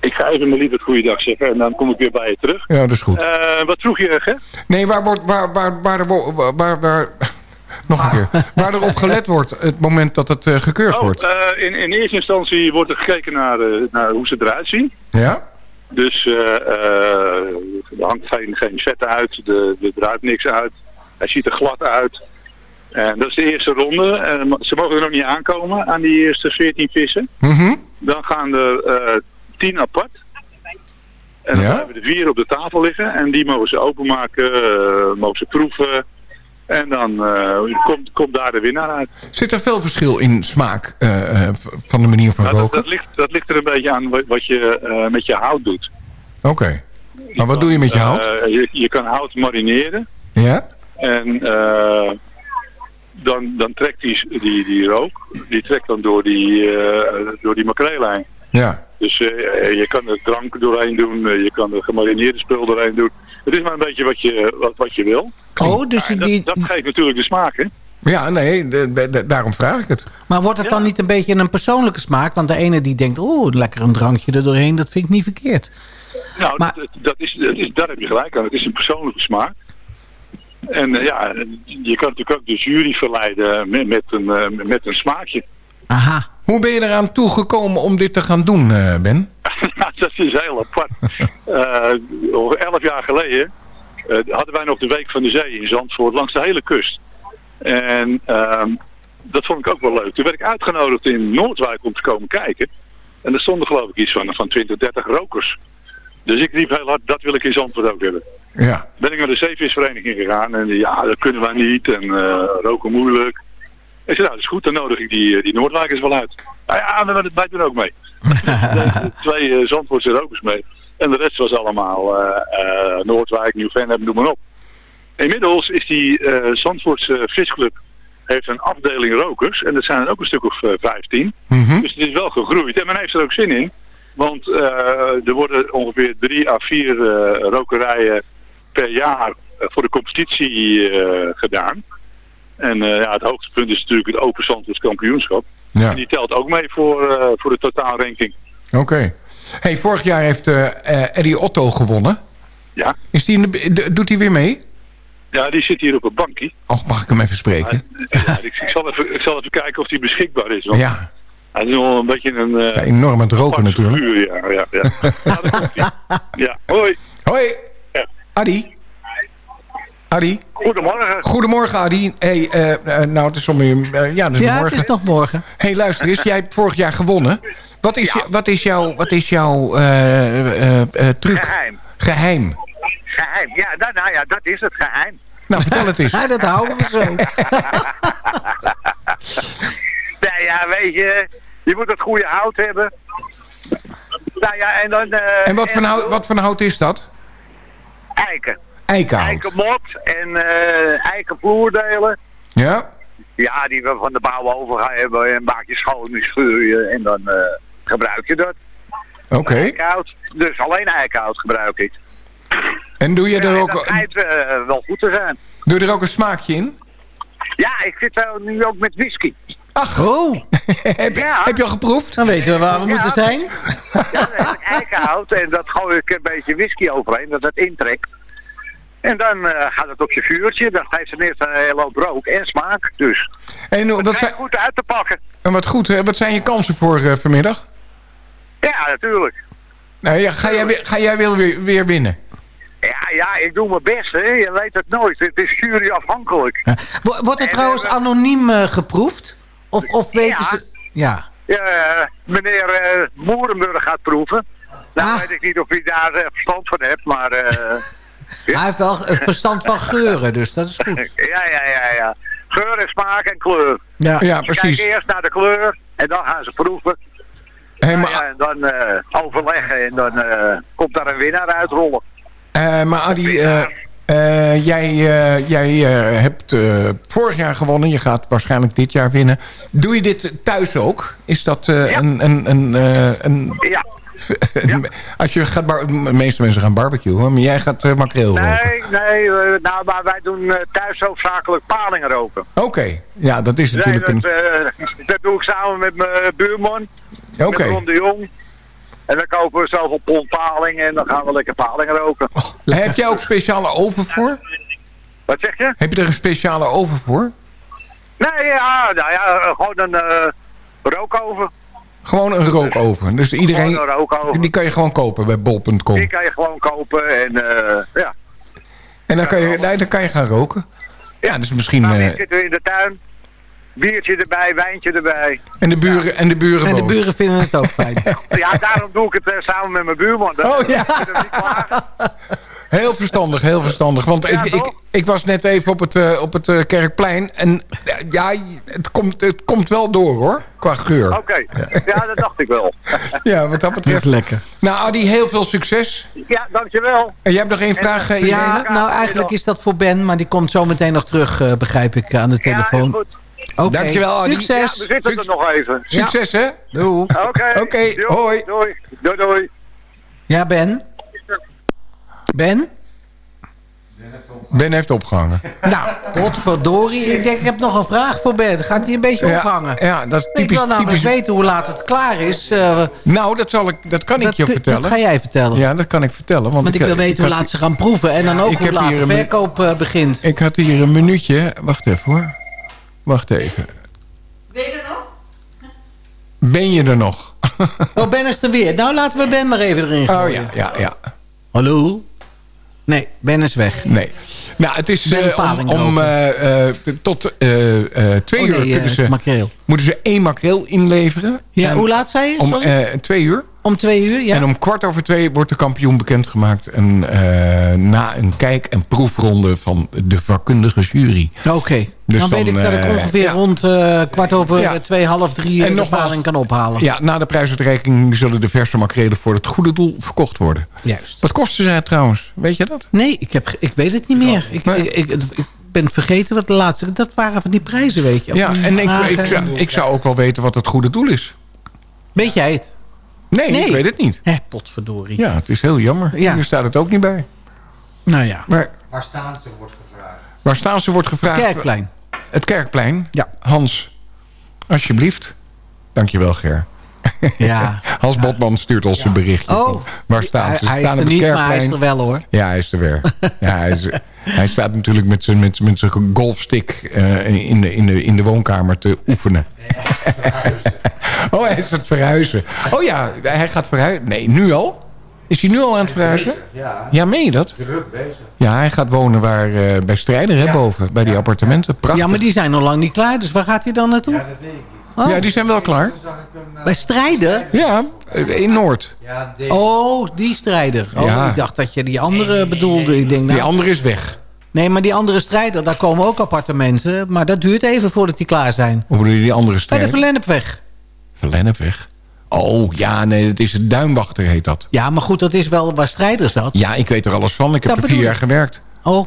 Ik ga even mijn lieve goeiedag zeggen en dan kom ik weer bij je terug. Ja, dat is goed. Eh, wat vroeg je, hè? Nee, waar wordt, waar, waar, waar, er waar, waar, waar- nog een keer. Waar er op gelet wordt, het moment dat het eh, gekeurd Oh, wordt. eh, in, in eerste instantie wordt er gekeken naar, eh, naar hoe ze eruit zien. Ja? Dus eh, eh, er hangt geen, geen vet uit, er er draait niks uit. Hij ziet er glad uit. En dat is de eerste ronde. En ze mogen er nog niet aankomen aan die eerste 14 vissen. Mhm. Dan gaan er eh 10 apart. En dan Ja? hebben we er vier op de tafel liggen. En die mogen ze openmaken, mogen ze proeven. En dan eh, komt, komt daar de winnaar uit. Zit er veel verschil in smaak eh, eh, van de manier van Nou, dat, roken? dat, ligt, dat ligt er een beetje aan wat, je met je hout doet. Oké. Maar wat doe je met je hout? Je, je kan hout marineren. Ja? En dan, dan trekt die, die, die rook, die trekt dan door die, door die makreellijn. Ja. Dus je kan er drank doorheen doen, je kan er gemarineerde spul doorheen doen. Het is maar een beetje wat je, wat, wat je wil. Oh, dus die, dat, dat geeft natuurlijk de smaak, hè? Ja, nee, de- de- de- daarom vraag ik het. maar wordt het dan niet een beetje een persoonlijke smaak? Want de ene die denkt, oh, lekker een drankje er doorheen, dat vind ik niet verkeerd. Nou, Maar- dat, dat is, dat is, daar heb je gelijk aan. Het is een persoonlijke smaak. En eh, ja, je kan natuurlijk ook de jury verleiden met, met, een, eh, met een smaakje. Aha. Hoe ben je eraan toegekomen om dit te gaan doen, eh, Ben? Ja, dat is heel apart. Over elf jaar geleden eh, hadden wij nog de Week van de Zee in Zandvoort langs de hele kust. En ehm, dat vond ik ook wel leuk. Toen werd ik uitgenodigd in Noordwijk om te komen kijken. En er stonden geloof ik iets van, van 20, 30 rokers. Dus ik riep heel hard, dat wil ik in Zandvoort ook hebben. Ja. Ben ik naar de zeevisvereniging gegaan en ja, dat kunnen wij niet en eh, roken moeilijk. Ik zei, nou dat is goed, dan nodig ik die, die Noordwijkers wel uit. Nou ja, wij doen ook mee. Twee eh, Zandvoortse rokers mee. En de rest was allemaal eh, eh, Noordwijk, Nieuw-Vennep, noem maar op. Inmiddels is die Zandvoortse visclub heeft een afdeling rokers. En dat zijn er ook een stuk of eh, 15. Mhm. Dus het is wel gegroeid. En men heeft er ook zin in. Want er worden ongeveer drie à vier rokerijen per jaar voor de competitie gedaan. En ja, het hoogtepunt is natuurlijk het Open Zandvoorts kampioenschap. Ja. En die telt ook mee voor, eh, voor de totaalranking. Oké. Hey, vorig jaar heeft eh, Eddie Otto gewonnen. Ja. Is die in de, doet hij weer mee? ja, die zit hier op een bankje. Och, mag ik hem even spreken? Ja, ik, ik, zal even, ik zal even kijken of die beschikbaar is. Want Ja, Hij is nog een beetje een... eh, ja enorm aan het roken natuurlijk. figuur, ja, ja, ja. Ja, hoi. Hoi. Adi. Adi. Goedemorgen. Goedemorgen, Adi. Hey, eh, eh, nou, het is om je... eh, ja, het is Ja, het morgen. is nog morgen. hey, luister eens. Jij hebt vorig jaar gewonnen. Wat is, je, wat is jouw, wat is jouw eh, eh, eh, truc? Geheim. Geheim. Geheim. Ja, nou, nou ja, dat is het geheim. Nou, vertel het eens. Ja, dat houden we zo. Nou ja, weet je, je moet het goede hout hebben. Nou ja, en dan... eh, En wat voor, hout, wat voor hout is dat? Eiken. Eikenhout. Eikenmot en eh eikenvloerdelen. Ja? Ja, die we van de bouw over hebben. En maak je schoon, die scheur je en dan eh, gebruik je dat. Oké. Eikenhout. Dus alleen eikenhout gebruik ik. En doe je Ja, er ook, dat schijnt eh, wel goed te zijn. doe je er ook een smaakje in? Ja, ik zit wel nu ook met whisky. Ach, Oh, heb, je- Ja. heb je al geproefd? dan weten we waar we Ja. moeten zijn. Ja, dan heb ik eikenhout en dat gooi ik een beetje whisky overheen, dat het intrekt. En dan eh, gaat het op je vuurtje, dan geeft het eerst een hele rook en smaak. Dus En het wat, is zijn, goed uit te pakken. en wat goed, hè? wat zijn je kansen voor eh, vanmiddag? Ja, natuurlijk. Nou, ja, ga, jij, weer- ga jij weer, weer, winnen? Ja, ja, ik doe mijn best, hè. Je weet het nooit. Het is juryafhankelijk. Ja. Wo- Wordt En, trouwens eh, anoniem eh, geproefd? Of, of weten Ja. ze... Ja. Ja, eh, meneer eh Moerenburg gaat proeven. Nou Ah. weet ik niet of hij daar eh, verstand van hebt, maar... Hij heeft wel een verstand van geuren, dus dat is goed. Ja, ja, ja, ja. Geur en smaak en kleur. Ja, Ja, Ze precies. kijken eerst naar de kleur en dan gaan ze proeven. Hey, maar, ja, en dan eh, overleggen en dan eh, komt daar een winnaar uitrollen. eh, maar Adi, eh, eh, jij, eh, jij eh, hebt eh, vorig jaar gewonnen. Je gaat waarschijnlijk dit jaar winnen. Doe je dit thuis ook? Is dat eh, Ja. een... een, een, eh, een Ja. Als je gaat bar- de meeste mensen gaan barbecuen, maar jij gaat eh, makreel roken. Nee, nee, eh, nou, maar wij doen eh, thuis hoofdzakelijk paling roken. Oké, ja, dat is Nee, natuurlijk dat, een... dat doe ik samen met mijn buurman, Oké, met Ron de Jong. En dan kopen we zoveel pond paling en dan gaan we lekker paling roken. heb jij ook speciale oven voor? Wat zeg je? Heb je er een speciale oven voor? Nee, ja, nou ja, gewoon een eh, rookoven. Gewoon een rookoven. Dus iedereen, Gewoon een rookoven. die kan je gewoon kopen bij bol.com. Die kan je gewoon kopen en eh, ja. En dan kan, je, nee, dan kan je gaan roken. Ja, dus misschien... Dan eh, zitten we in de tuin. Biertje erbij, wijntje erbij. en de buren, en de buren En de buren vinden het ook fijn. Ja, daarom doe ik het eh, samen met mijn buurman. Dat, Oh, ja. dat. Heel verstandig, heel verstandig. Want Ja, ik, ik, was net even op het, eh, op het eh, Kerkplein. En eh, ja, het komt, het komt wel door hoor, qua geur. Oké, ja, dat dacht ik wel. Ja, wat dat betreft. lekker. Nou Adi, heel veel succes. Ja, dankjewel. En jij hebt nog één vraag, Ja, nou eigenlijk is dat voor Ben, maar die komt zo meteen nog terug, eh, begrijp ik, aan de Ja, telefoon. is goed. Oké, Dankjewel, Adi. Ja, we Succes. zitten er nog even. Succes hè? Doei. Oké. Oké, Jo, hoi. Doei. Doei, doei. Ja, Ben? Ben? Ben heeft opgehangen. Nou, potverdorie. Ik denk, ik heb nog een vraag voor Ben. Gaat hij een beetje Ja, ophangen? ja, dat is ik typisch. wil namelijk typisch weten hoe laat het klaar is. eh, nou, dat, zal ik, dat kan ik dat, je dat vertellen. ga jij vertellen. Ja, dat kan ik vertellen. Want, Want ik wil weten hoe had- laat ze gaan proeven. En dan ook ik hoe laat de verkoop eh, begint. Ik had hier een minuutje. Wacht even hoor. Wacht even. Ben je er nog? Ben je er nog? Oh, Ben is er weer. Nou, laten we Ben maar even erin gooien. Oh ja, ja, ja. Hallo? Nee, Ben is weg. Nee. Nou, het is eh, om, om eh, eh, tot twee Oh, uur nee, kunnen ze, makreel. moeten ze één makreel inleveren. Ja, En hoe laat zei je? Om Sorry? eh, twee uur. Om twee uur, ja. En om kwart over twee wordt de kampioen bekendgemaakt. En eh, na een kijk- en proefronde van de vakkundige jury. Oké. Dus dan, weet ik dat ik eh, ongeveer ja. rond eh, kwart over Ja. twee, half drie En nogmaals- kan ophalen. Ja, na de prijsuitreiking zullen de verse makrelen voor het goede doel verkocht worden. Juist. Wat kosten zij trouwens? Weet je dat? Nee, ik, heb, ik weet het niet meer. Ik, ik, ik, ik ben vergeten wat de laatste... Dat waren van die prijzen, weet je. Ja, en ik, ik, ik zou ook wel weten wat het goede doel is. Weet jij het? Nee, Nee. ik weet het niet. Hé, potverdorie. Ja, het is heel jammer. Ja. Hier staat het ook niet bij. Nou ja. Maar Waar staan ze, wordt gevraagd. waar staan ze wordt gevraagd? Kerkplein. Het Kerkplein. Ja. Hans, alsjeblieft. Dankjewel, Ger. Ja. Hans Botman stuurt ons een berichtje. Oh. Waar staan ze? Ze Hij, hij is staan er op het niet, maar hij Kerkplein. is er wel hoor. Ja, hij is er weer. ja, hij, is, hij staat natuurlijk met zijn, met, met zijn golfstick eh, in, de, in, de, in de woonkamer te oefenen. Oh, hij is het verhuizen. Oh ja, hij gaat verhuizen. Nee, nu al? Is hij nu al aan het verhuizen? Ja, Ja, meen je dat? druk bezig. Ja, hij gaat wonen waar, eh, bij Strijder, hè, boven. Bij die appartementen. Prachtig. Ja, maar die zijn nog lang niet klaar. Dus waar gaat hij dan naartoe? Ja, dat weet ik niet. Oh, Ja, die zijn wel klaar. Zag ik hem... eh, Bij strijden? Ja, eh, in Noord. ja. Oh, die strijder. Oh, Ja. ik dacht dat je die andere bedoelde. Ik denk, Die nou, andere is weg. nee, maar die andere strijder, daar komen ook appartementen. Maar dat duurt even voordat die klaar zijn. Hoe bedoel je die andere Bij de Strijder? Verlennepweg. Verlennepweg. Oh, ja, nee, dat is het Duinwachter heet dat. Ja, maar goed, dat is wel waar strijder zat. Ja, ik weet er alles van. Ik heb Dat er vier jaar gewerkt. Oh,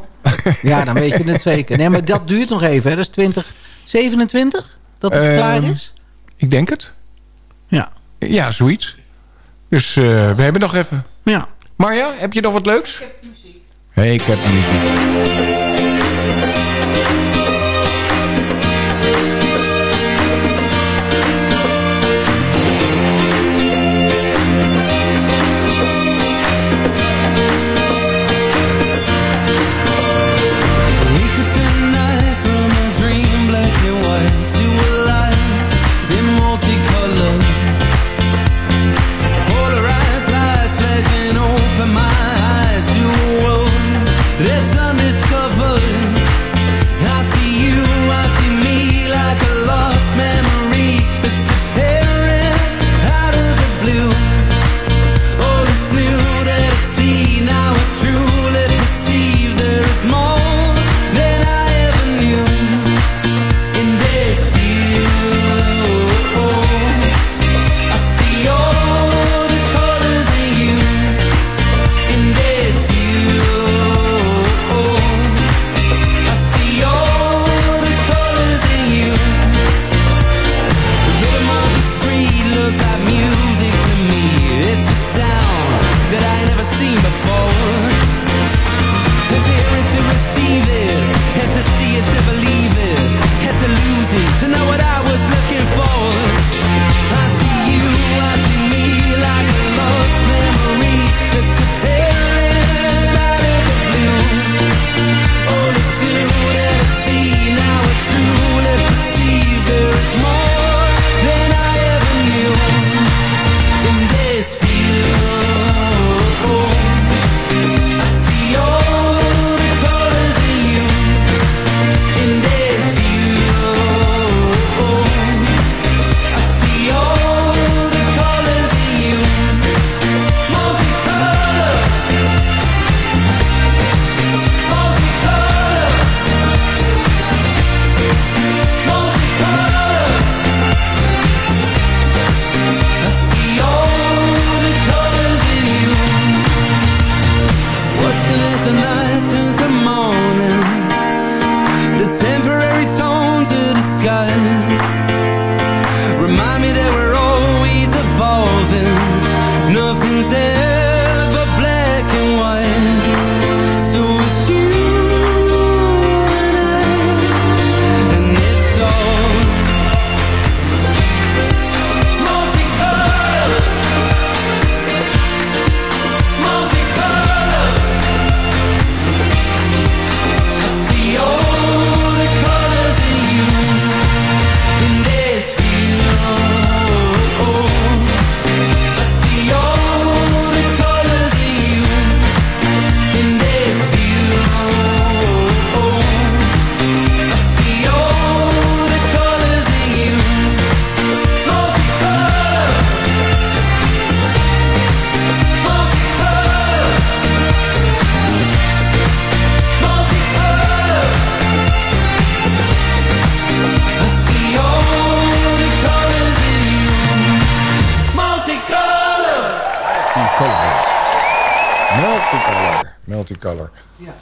ja, dan weet je het zeker. Nee, maar dat duurt nog even. Hè. Dat is 2027 dat het Ehm, klaar is. Ik denk het. Ja. Ja, zoiets. Dus eh, we hebben nog even. ja. Marja, heb je nog wat leuks? Ik heb muziek. Hey, ik heb muziek.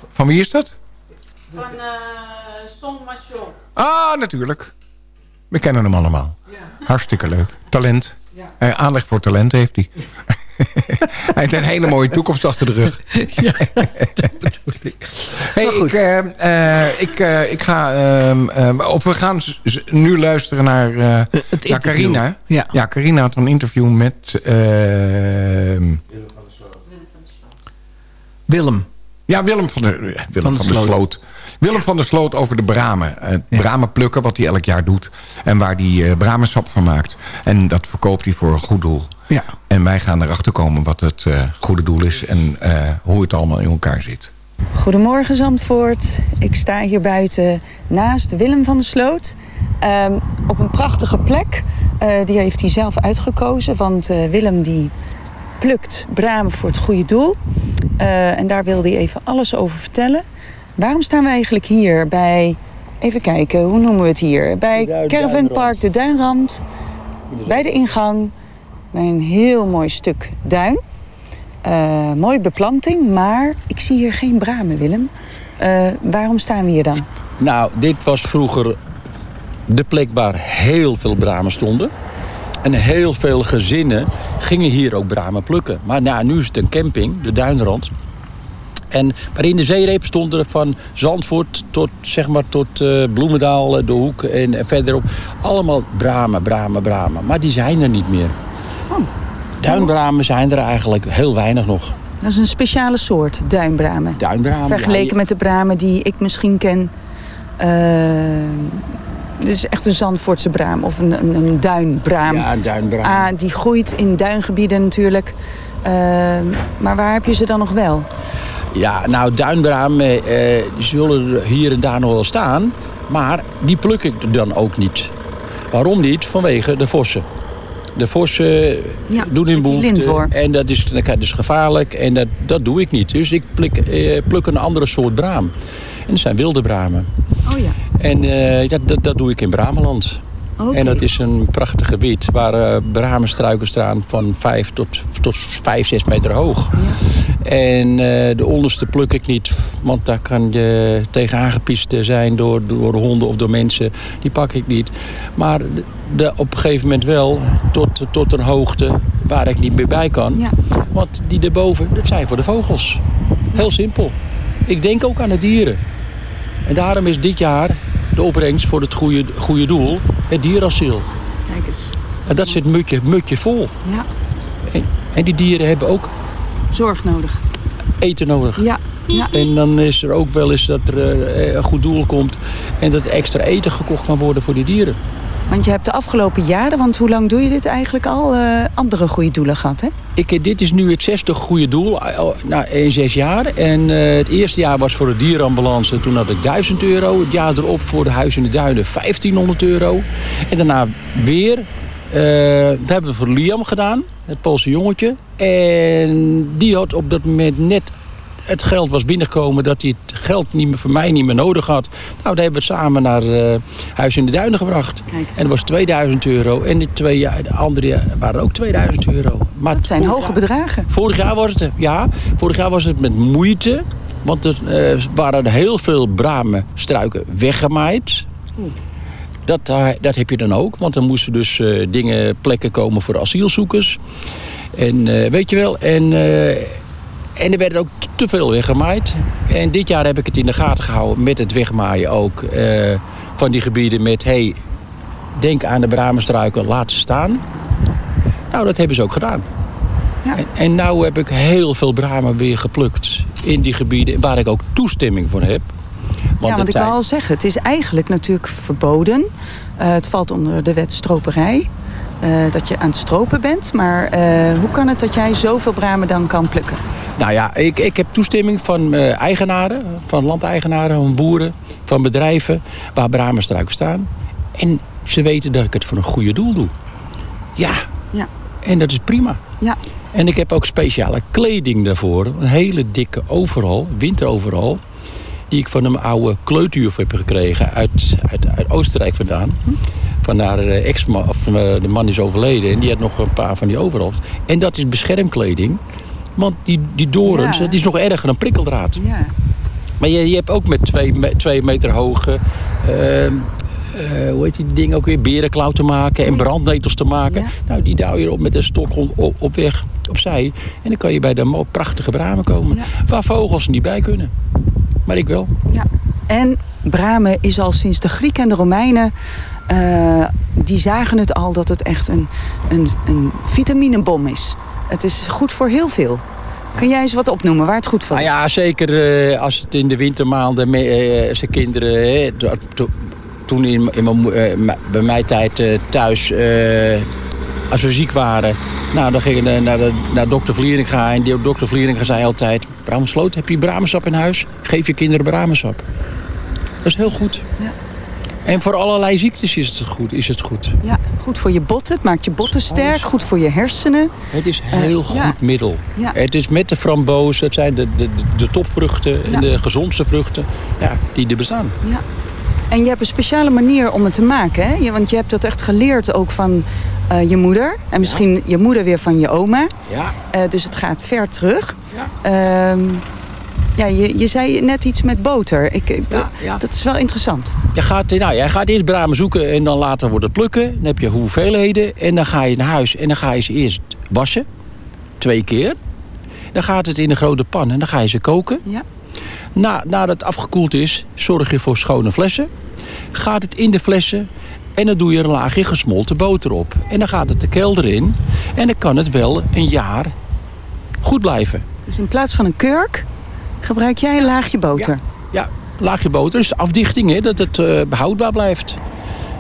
Van wie is dat? Van uh, Son Machon. Ah, natuurlijk. We kennen hem allemaal. Hartstikke leuk. Talent. Eh, aanleg voor talent heeft hij. hij heeft een hele mooie toekomst achter de rug. ja, dat bedoel ik. Hey, ik, eh, eh, ik, eh, ik ga... ehm, ehm, of we gaan nu luisteren naar, eh naar. Carina. Ja. ja, Carina had een interview met... ehm, Willem. Ja, Willem van der, Willem Van der Sloot. Sloot. Willem van der Sloot over de bramen. Het bramen plukken, wat hij elk jaar doet. En waar hij eh bramensap van maakt. En dat verkoopt hij voor een goed doel. Ja. En wij gaan erachter komen wat het eh, goede doel is. En eh, hoe het allemaal in elkaar zit. Goedemorgen Zandvoort. Ik sta hier buiten naast Willem van der Sloot. Ehm, op een prachtige plek. Eh, die heeft hij zelf uitgekozen. Want eh, Willem die plukt bramen voor het goede doel. Eh, en daar wilde hij even alles over vertellen. Waarom staan we eigenlijk hier bij... Even kijken, hoe noemen we het hier? Bij Caravan Park de Duinrand. Bij de ingang. Bij een heel mooi stuk duin. Eh, mooie beplanting, maar ik zie hier geen bramen, Willem. Eh, waarom staan we hier dan? Nou, dit was vroeger de plek waar heel veel bramen stonden. En heel veel gezinnen gingen hier ook bramen plukken. Maar nou, nu is het een camping, de Duinrand. En, maar in de zeereep stonden er van Zandvoort tot, zeg maar, tot eh, Bloemendaal, eh, De Hoek en, en verderop. Allemaal bramen, bramen, bramen. Maar die zijn er niet meer. Duinbramen zijn er eigenlijk heel weinig nog. Dat is een speciale soort, duinbramen. Duinbramen. Vergeleken ja, met de bramen die ik misschien ken. eh, dit is echt een Zandvoortse braam of een, een, een duinbraam. Ja, een duinbraam. Ah, die groeit in duingebieden natuurlijk. Eh, maar waar heb je ze dan nog wel? Ja, nou, duinbramen eh, die zullen er hier en daar nog wel staan. Maar die pluk ik dan ook niet. Waarom niet? Vanwege de vossen. De vossen Ja, doen hun behoefte. En dat is, dat is gevaarlijk. En dat, dat doe ik niet. Dus ik pluk, eh, pluk een andere soort braam. En dat zijn wilde bramen. Oh ja. En eh, dat, dat, dat doe ik in Brameland. Oké. En dat is een prachtig gebied waar eh bramenstruiken staan van 5 tot, tot 5, 6 meter hoog. En eh, de onderste pluk ik niet, want daar kan je tegen aangepiest zijn door, door honden of door mensen. Die pak ik niet. Maar de, de- op een gegeven moment wel tot, tot een hoogte waar ik niet meer bij kan. Ja. Want die erboven, dat zijn voor de vogels. Heel simpel. Ik denk ook aan de dieren. En daarom is dit jaar de opbrengst voor het goede, goede doel het dierasiel. Kijk eens. En dat zit mutje, mutje vol. Ja. En, en die dieren hebben ook Zorg nodig. eten nodig. Ja. ja. En dan is er ook wel eens dat er eh, een goed doel komt en dat er extra eten gekocht kan worden voor die dieren. Want je hebt de afgelopen jaren, want hoe lang doe je dit eigenlijk al, eh, andere goede doelen gehad, hè? Ik, eh, dit is nu het zesde goede doel eh, nou, in zes jaar. En het eerste jaar was voor de dierenambulance. Toen had ik 1000 euro. Het jaar erop voor de Huis in de Duinen 1500 euro. En daarna weer. dat hebben we voor Liam gedaan. Het Poolse jongetje. En die had op dat moment net het geld was binnengekomen dat hij het geld niet meer, voor mij niet meer nodig had. Nou, daar hebben we het samen naar eh, Huis in de Duinen gebracht. En dat was 2000 euro. En de, twee jaar, de andere waren ook 2000 euro. Maar Dat zijn hoge jaar- bedragen. Vorig jaar was het, ja, vorig jaar was het met moeite. Want er eh, waren er heel veel bramenstruiken weggemaaid. Dat, eh, dat heb je dan ook. Want dan moesten dus eh, dingen, plekken komen voor asielzoekers. En eh, weet je wel, en, eh, en er werd ook te veel weggemaaid. En dit jaar heb ik het in de gaten gehouden met het wegmaaien ook. eh, van die gebieden met, hey, denk aan de bramenstruiken, laat ze staan. Nou, dat hebben ze ook gedaan. En, en nou heb ik heel veel bramen weer geplukt in die gebieden waar ik ook toestemming voor heb. ja, want ik wil al zeggen, het is eigenlijk natuurlijk verboden. Eh, het valt onder de wet stroperij. Eh, dat je aan het stropen bent. Maar eh, hoe kan het dat jij zoveel bramen dan kan plukken? Nou ja, ik, ik heb toestemming van eh, eigenaren, van landeigenaren, van boeren, van bedrijven waar bramenstruiken staan. En ze weten dat ik het voor een goede doel doe. Ja, Ja. en dat is prima. Ja. En ik heb ook speciale kleding daarvoor. Een hele dikke overal, winteroveral. Die ik van een oude kleuterjuf heb gekregen uit, uit, uit Oostenrijk vandaan. Van haar eh, ex-man, of eh, de man is overleden. En die had nog een paar van die overals. En dat is beschermkleding. Want die, die dorens, Ja. dat is nog erger dan prikkeldraad. Ja. Maar je, je hebt ook met twee, me- twee meter hoge... ehm, eh, hoe heet die ding ook weer? Berenklauw te maken en brandnetels te maken. Nou, die douw je op met een stok op, op, weg, opzij. En dan kan je bij de prachtige bramen komen. Waar vogels niet bij kunnen. Maar ik wel. Ja. En bramen is al sinds de Grieken en de Romeinen... eh, die zagen het al dat het echt een, een, een vitaminebom is. Het is goed voor heel veel. Kun jij eens wat opnoemen waar het goed voor Nou is? ja, zeker eh, als het in de wintermaanden me, eh, zijn kinderen... toen in, in bij mijn tijd thuis, als we ziek waren... Nou, dan gingen we naar, de, naar dokter Vlieringa. En die dokter Vlieringa zei altijd... Bramensloot, heb je bramensap in huis? Geef je kinderen bramensap. Dat is heel goed. Ja. En voor allerlei ziektes is het goed. Is het goed. Ja, goed voor je botten. Het maakt je botten sterk. Goed voor je hersenen. Het is Eh, heel goed ja. middel. Ja. Het is met de framboos, dat zijn de, de, de, topvruchten en de gezondste vruchten ja, die er bestaan. Ja. En je hebt een speciale manier om het te maken. Hè? Want je hebt dat echt geleerd ook van eh, je moeder. En misschien je moeder weer van je oma. Ja. Eh, dus het gaat ver terug. Ja. Ja, je, je zei net iets met boter. Ik, ik- Dat is wel interessant. Je gaat, nou, jij gaat eerst bramen zoeken en dan later wordt het plukken. Dan heb je hoeveelheden en dan ga je naar huis en dan ga je ze eerst wassen. Twee keer. Dan gaat het in een grote pan en dan ga je ze koken. Ja. Na, nadat het afgekoeld is, zorg je voor schone flessen. Gaat het in de flessen en dan doe je een laagje gesmolten boter op. En dan gaat het de kelder in en dan kan het wel een jaar goed blijven. Dus in plaats van een kurk gebruik jij een laagje boter. Ja, laagje boter is afdichting, hè, dat het eh, behoudbaar blijft.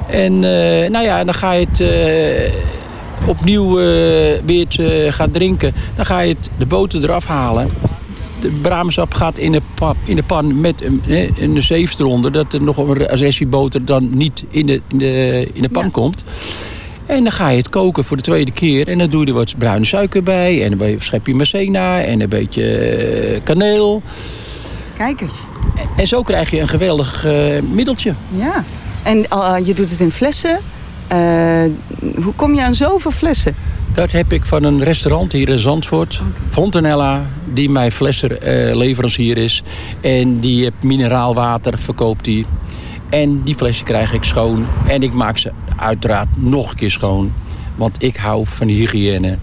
En eh, nou ja, dan ga je het eh, opnieuw weer het, gaan drinken. Dan ga je het, de boter eraf halen. De braamsap gaat in de, pan, in de pan met een, een zeef eronder. Dat er nog een restje boter dan niet in de, in de, in de pan komt. En dan ga je het koken voor de tweede keer. En dan doe je er wat bruine suiker bij. En een schepje macena. En een beetje eh, kaneel. Kijk eens. En zo krijg je een geweldig eh, middeltje. Ja. En eh, je doet het in flessen. Hoe kom je aan zoveel flessen? Dat heb ik van een restaurant hier in Zandvoort. Fontanella, die mijn flessenleverancier is. En die heeft mineraalwater, verkoopt die. En die flessen krijg ik schoon. En ik maak ze uiteraard nog een keer schoon. Want ik hou van hygiëne.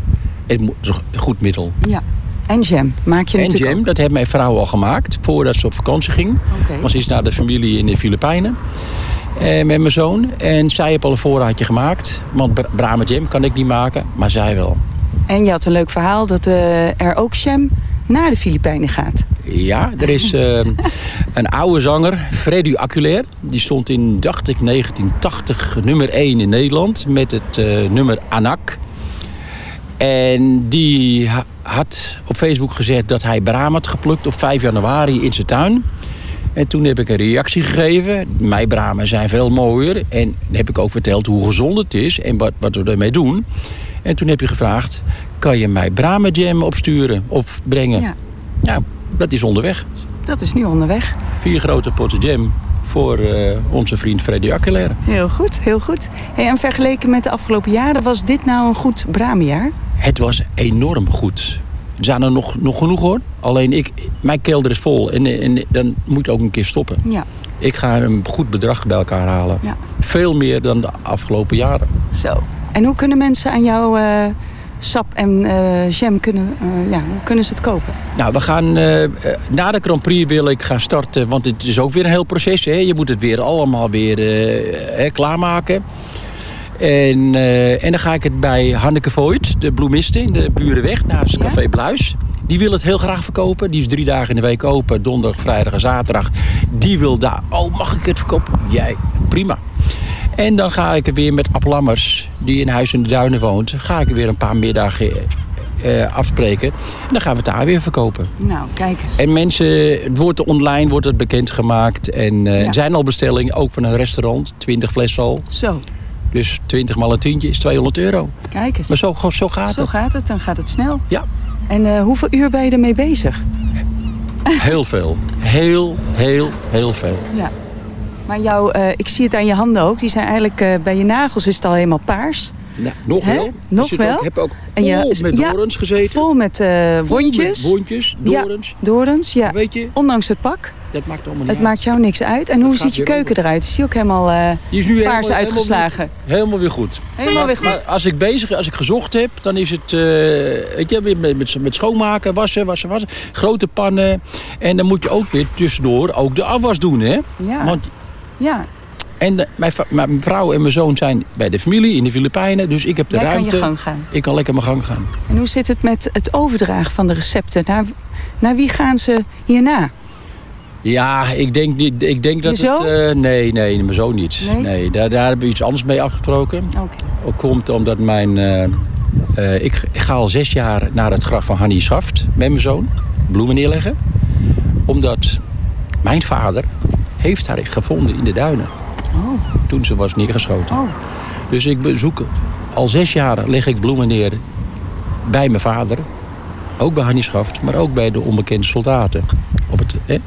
Het is een goed middel. Ja. En jam maak je En natuurlijk jam, dat heeft mijn vrouw al gemaakt voordat ze op vakantie ging. Oké. Want ze is naar de familie in de Filipijnen. Eh, met mijn zoon. En zij heeft al een voorraadje gemaakt. Want bra- Brahma jam kan ik niet maken, maar zij wel. En je had een leuk verhaal dat eh, er ook jam naar de Filipijnen gaat. Ja, er is eh, een oude zanger, Freddy Aculair. Die stond in, dacht ik, 1980 nummer 1 in Nederland. Met het eh, nummer Anak. En die ha- had op Facebook gezet dat hij braam had geplukt op 5 januari in zijn tuin. En toen heb ik een reactie gegeven. Mijn bramen zijn veel mooier. En heb ik ook verteld hoe gezond het is en wat, wat we ermee doen. En toen heb je gevraagd, kan je mij bramenjam opsturen of brengen? Ja. Ja, dat is onderweg. Dat is nu onderweg. Vier grote potten jam voor eh, onze vriend Freddy Akkelaire. Heel goed, heel goed. Hey, en vergeleken met de afgelopen jaren, was dit nou een goed bramenjaar? Het was enorm goed. Er zijn er nog, nog genoeg hoor. Alleen ik, mijn kelder is vol en, en dan moet je ook een keer stoppen. Ja. Ik ga een goed bedrag bij elkaar halen. Ja. Veel meer dan de afgelopen jaren. Zo. En hoe kunnen mensen aan jouw eh, sap en eh, jam kunnen, eh, ja, kunnen ze het kopen? Nou, we gaan eh, na de Grand Prix wil ik gaan starten. Want het is ook weer een heel proces. Hè? Je moet het weer allemaal weer klaarmaken. En, en dan ga ik het bij Hanneke Voigt, de bloemiste in de Burenweg, naast Café Bluis. Die wil het heel graag verkopen. Die is drie dagen in de week open. Donderdag, vrijdag en zaterdag. Die wil daar. Oh, mag ik het verkopen? Jij, prima. En dan ga ik er weer met Ab Lammers, die in Huis in de Duinen woont... ga ik er weer een paar middagen eh, afspreken. En dan gaan we het daar weer verkopen. Nou, kijk eens. En mensen, het wordt online wordt het bekendgemaakt. En eh, Ja. er zijn al bestellingen, ook van een restaurant. 20 flessen al. Zo, Dus 20 maal een tientje is 200 euro. kijk eens. Maar zo, zo gaat Zo het. gaat het, dan gaat het snel. Ja. En eh, hoeveel uur ben je ermee bezig? Heel veel. Heel, heel, heel veel. Ja. Maar jou, eh, ik zie het aan je handen ook. Die zijn eigenlijk, eh, bij je nagels is het al helemaal paars. Nou, nog Hè? wel. Nog zit wel. Ook, heb ook vol met ja, dorens gezeten. Vol met eh wondjes. Met wondjes, dorens. Ja, dorens, ja. Weet je, Ondanks het pak. dat maakt allemaal niet Het uit. maakt jou niks uit. En hoe ziet je keuken eruit? Is die ook helemaal Die is nu paars helemaal- uitgeslagen? Helemaal weer, helemaal weer goed. Helemaal weer goed. Maar als ik bezig, als ik gezocht heb, dan is het, eh, weet je, met, met, met schoonmaken, wassen, wassen, wassen. Grote pannen. En dan moet je ook weer tussendoor ook de afwas doen, hè? Ja. Want, ja. en de- mijn, mijn vrouw en mijn zoon zijn bij de familie in de Filipijnen, dus ik heb de Jij kan je ruimte. gang gaan. Ik kan lekker mijn gang gaan. En hoe zit het met het overdragen van de recepten? Naar, naar wie gaan ze hierna? Ja, ik denk, niet, ik denk dat het... eh, nee, nee, mijn zoon niet. Nee? Nee, daar, daar hebben we iets anders mee afgesproken. Oké. Ook komt omdat mijn... eh, eh, ik, ik ga al zes jaar naar het graf van Hannie Schaft met mijn zoon. Bloemen neerleggen. Omdat mijn vader heeft haar gevonden in de duinen. Oh. Toen ze was neergeschoten. Oh. Dus ik bezoek... Al zes jaar leg ik bloemen neer bij mijn vader. Ook bij Hannie Schaft, maar ook bij de onbekende soldaten. Op het, hè?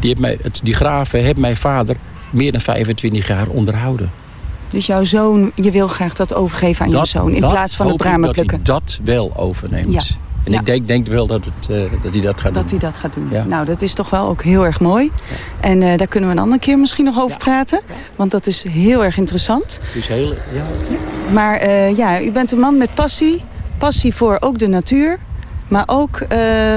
Die, heeft mij, het, die graven heeft mijn vader meer dan 25 jaar onderhouden. Dus jouw zoon, je wil graag dat overgeven aan je zoon. In plaats van het bramen plukken. dat wel overneemt. Ja. En Ja. ik denk, denk wel dat, het, eh, dat hij dat gaat Dat doen. hij dat gaat doen. Ja. Nou, dat is toch wel ook heel erg mooi. En eh, daar kunnen we een andere keer misschien nog over praten. Want dat is heel erg interessant. Het is heel, ja, Maar eh, ja, u bent een man met passie. Passie voor ook de natuur. Maar ook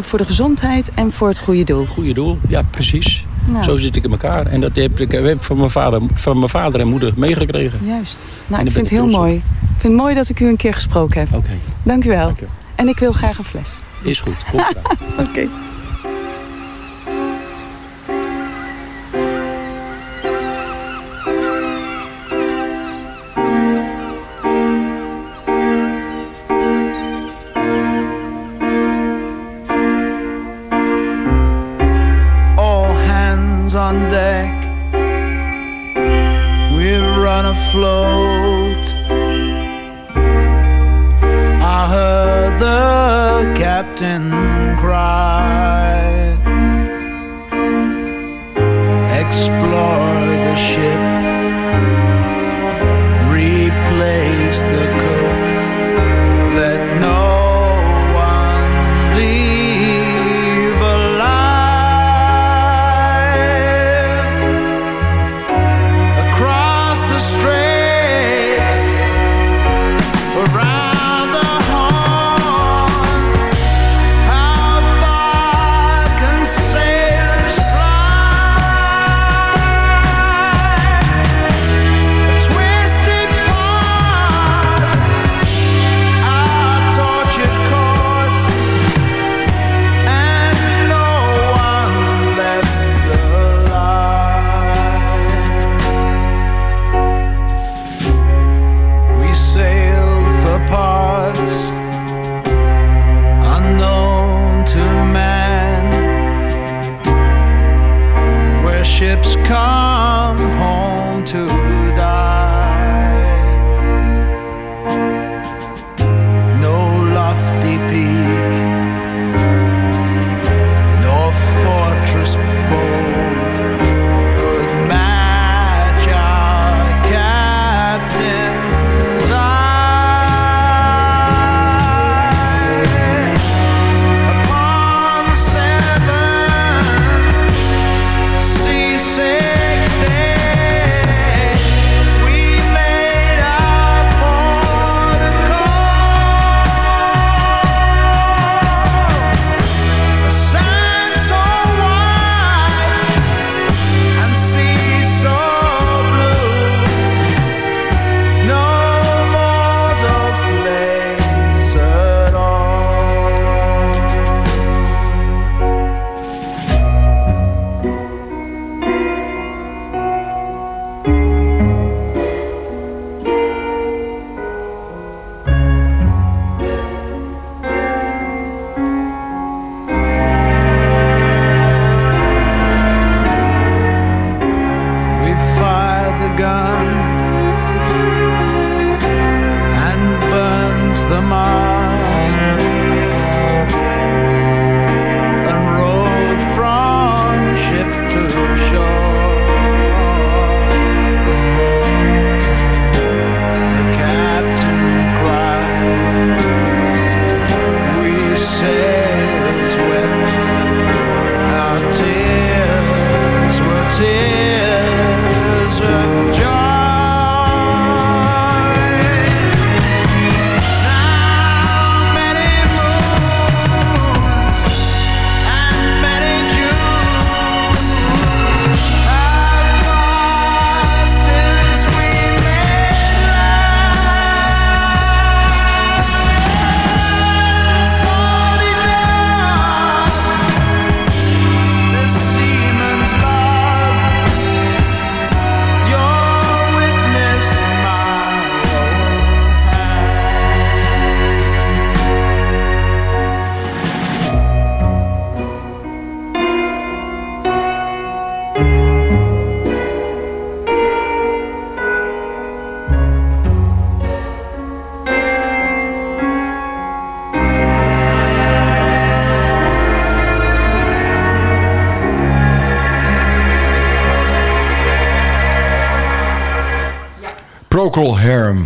voor de gezondheid en voor het goede doel. goede doel, ja precies. Nou. Zo zit ik in elkaar. En dat heb ik, heb van, mijn vader, van mijn vader en moeder meegekregen. Juist. Nou, ik vind het heel op. mooi. Ik vind het mooi dat ik u een keer gesproken heb. Oké, Dank u wel. Dank u. En ik wil graag een fles. is goed. Eraan. Oké.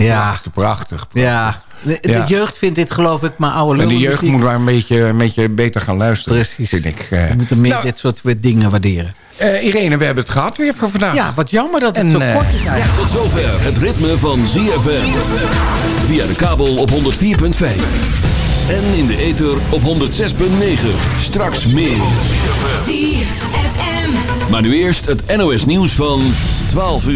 Ja. Prachtig, prachtig. Ja. De, de Ja. jeugd vindt dit geloof ik maar oude En lullen. de jeugd moet maar een beetje, een beetje beter gaan luisteren. Precies. Vind ik. eh. We moeten meer Nou, dit soort dingen waarderen. eh, Irene, we hebben het gehad weer voor vandaag. Ja, wat jammer dat het En, zo eh, kort is eigenlijk. Tot zover het ritme van ZFM. Via de kabel op 104.5. En in de ether op 106.9. Straks meer. ZFM. Maar nu eerst het NOS nieuws van 12 uur.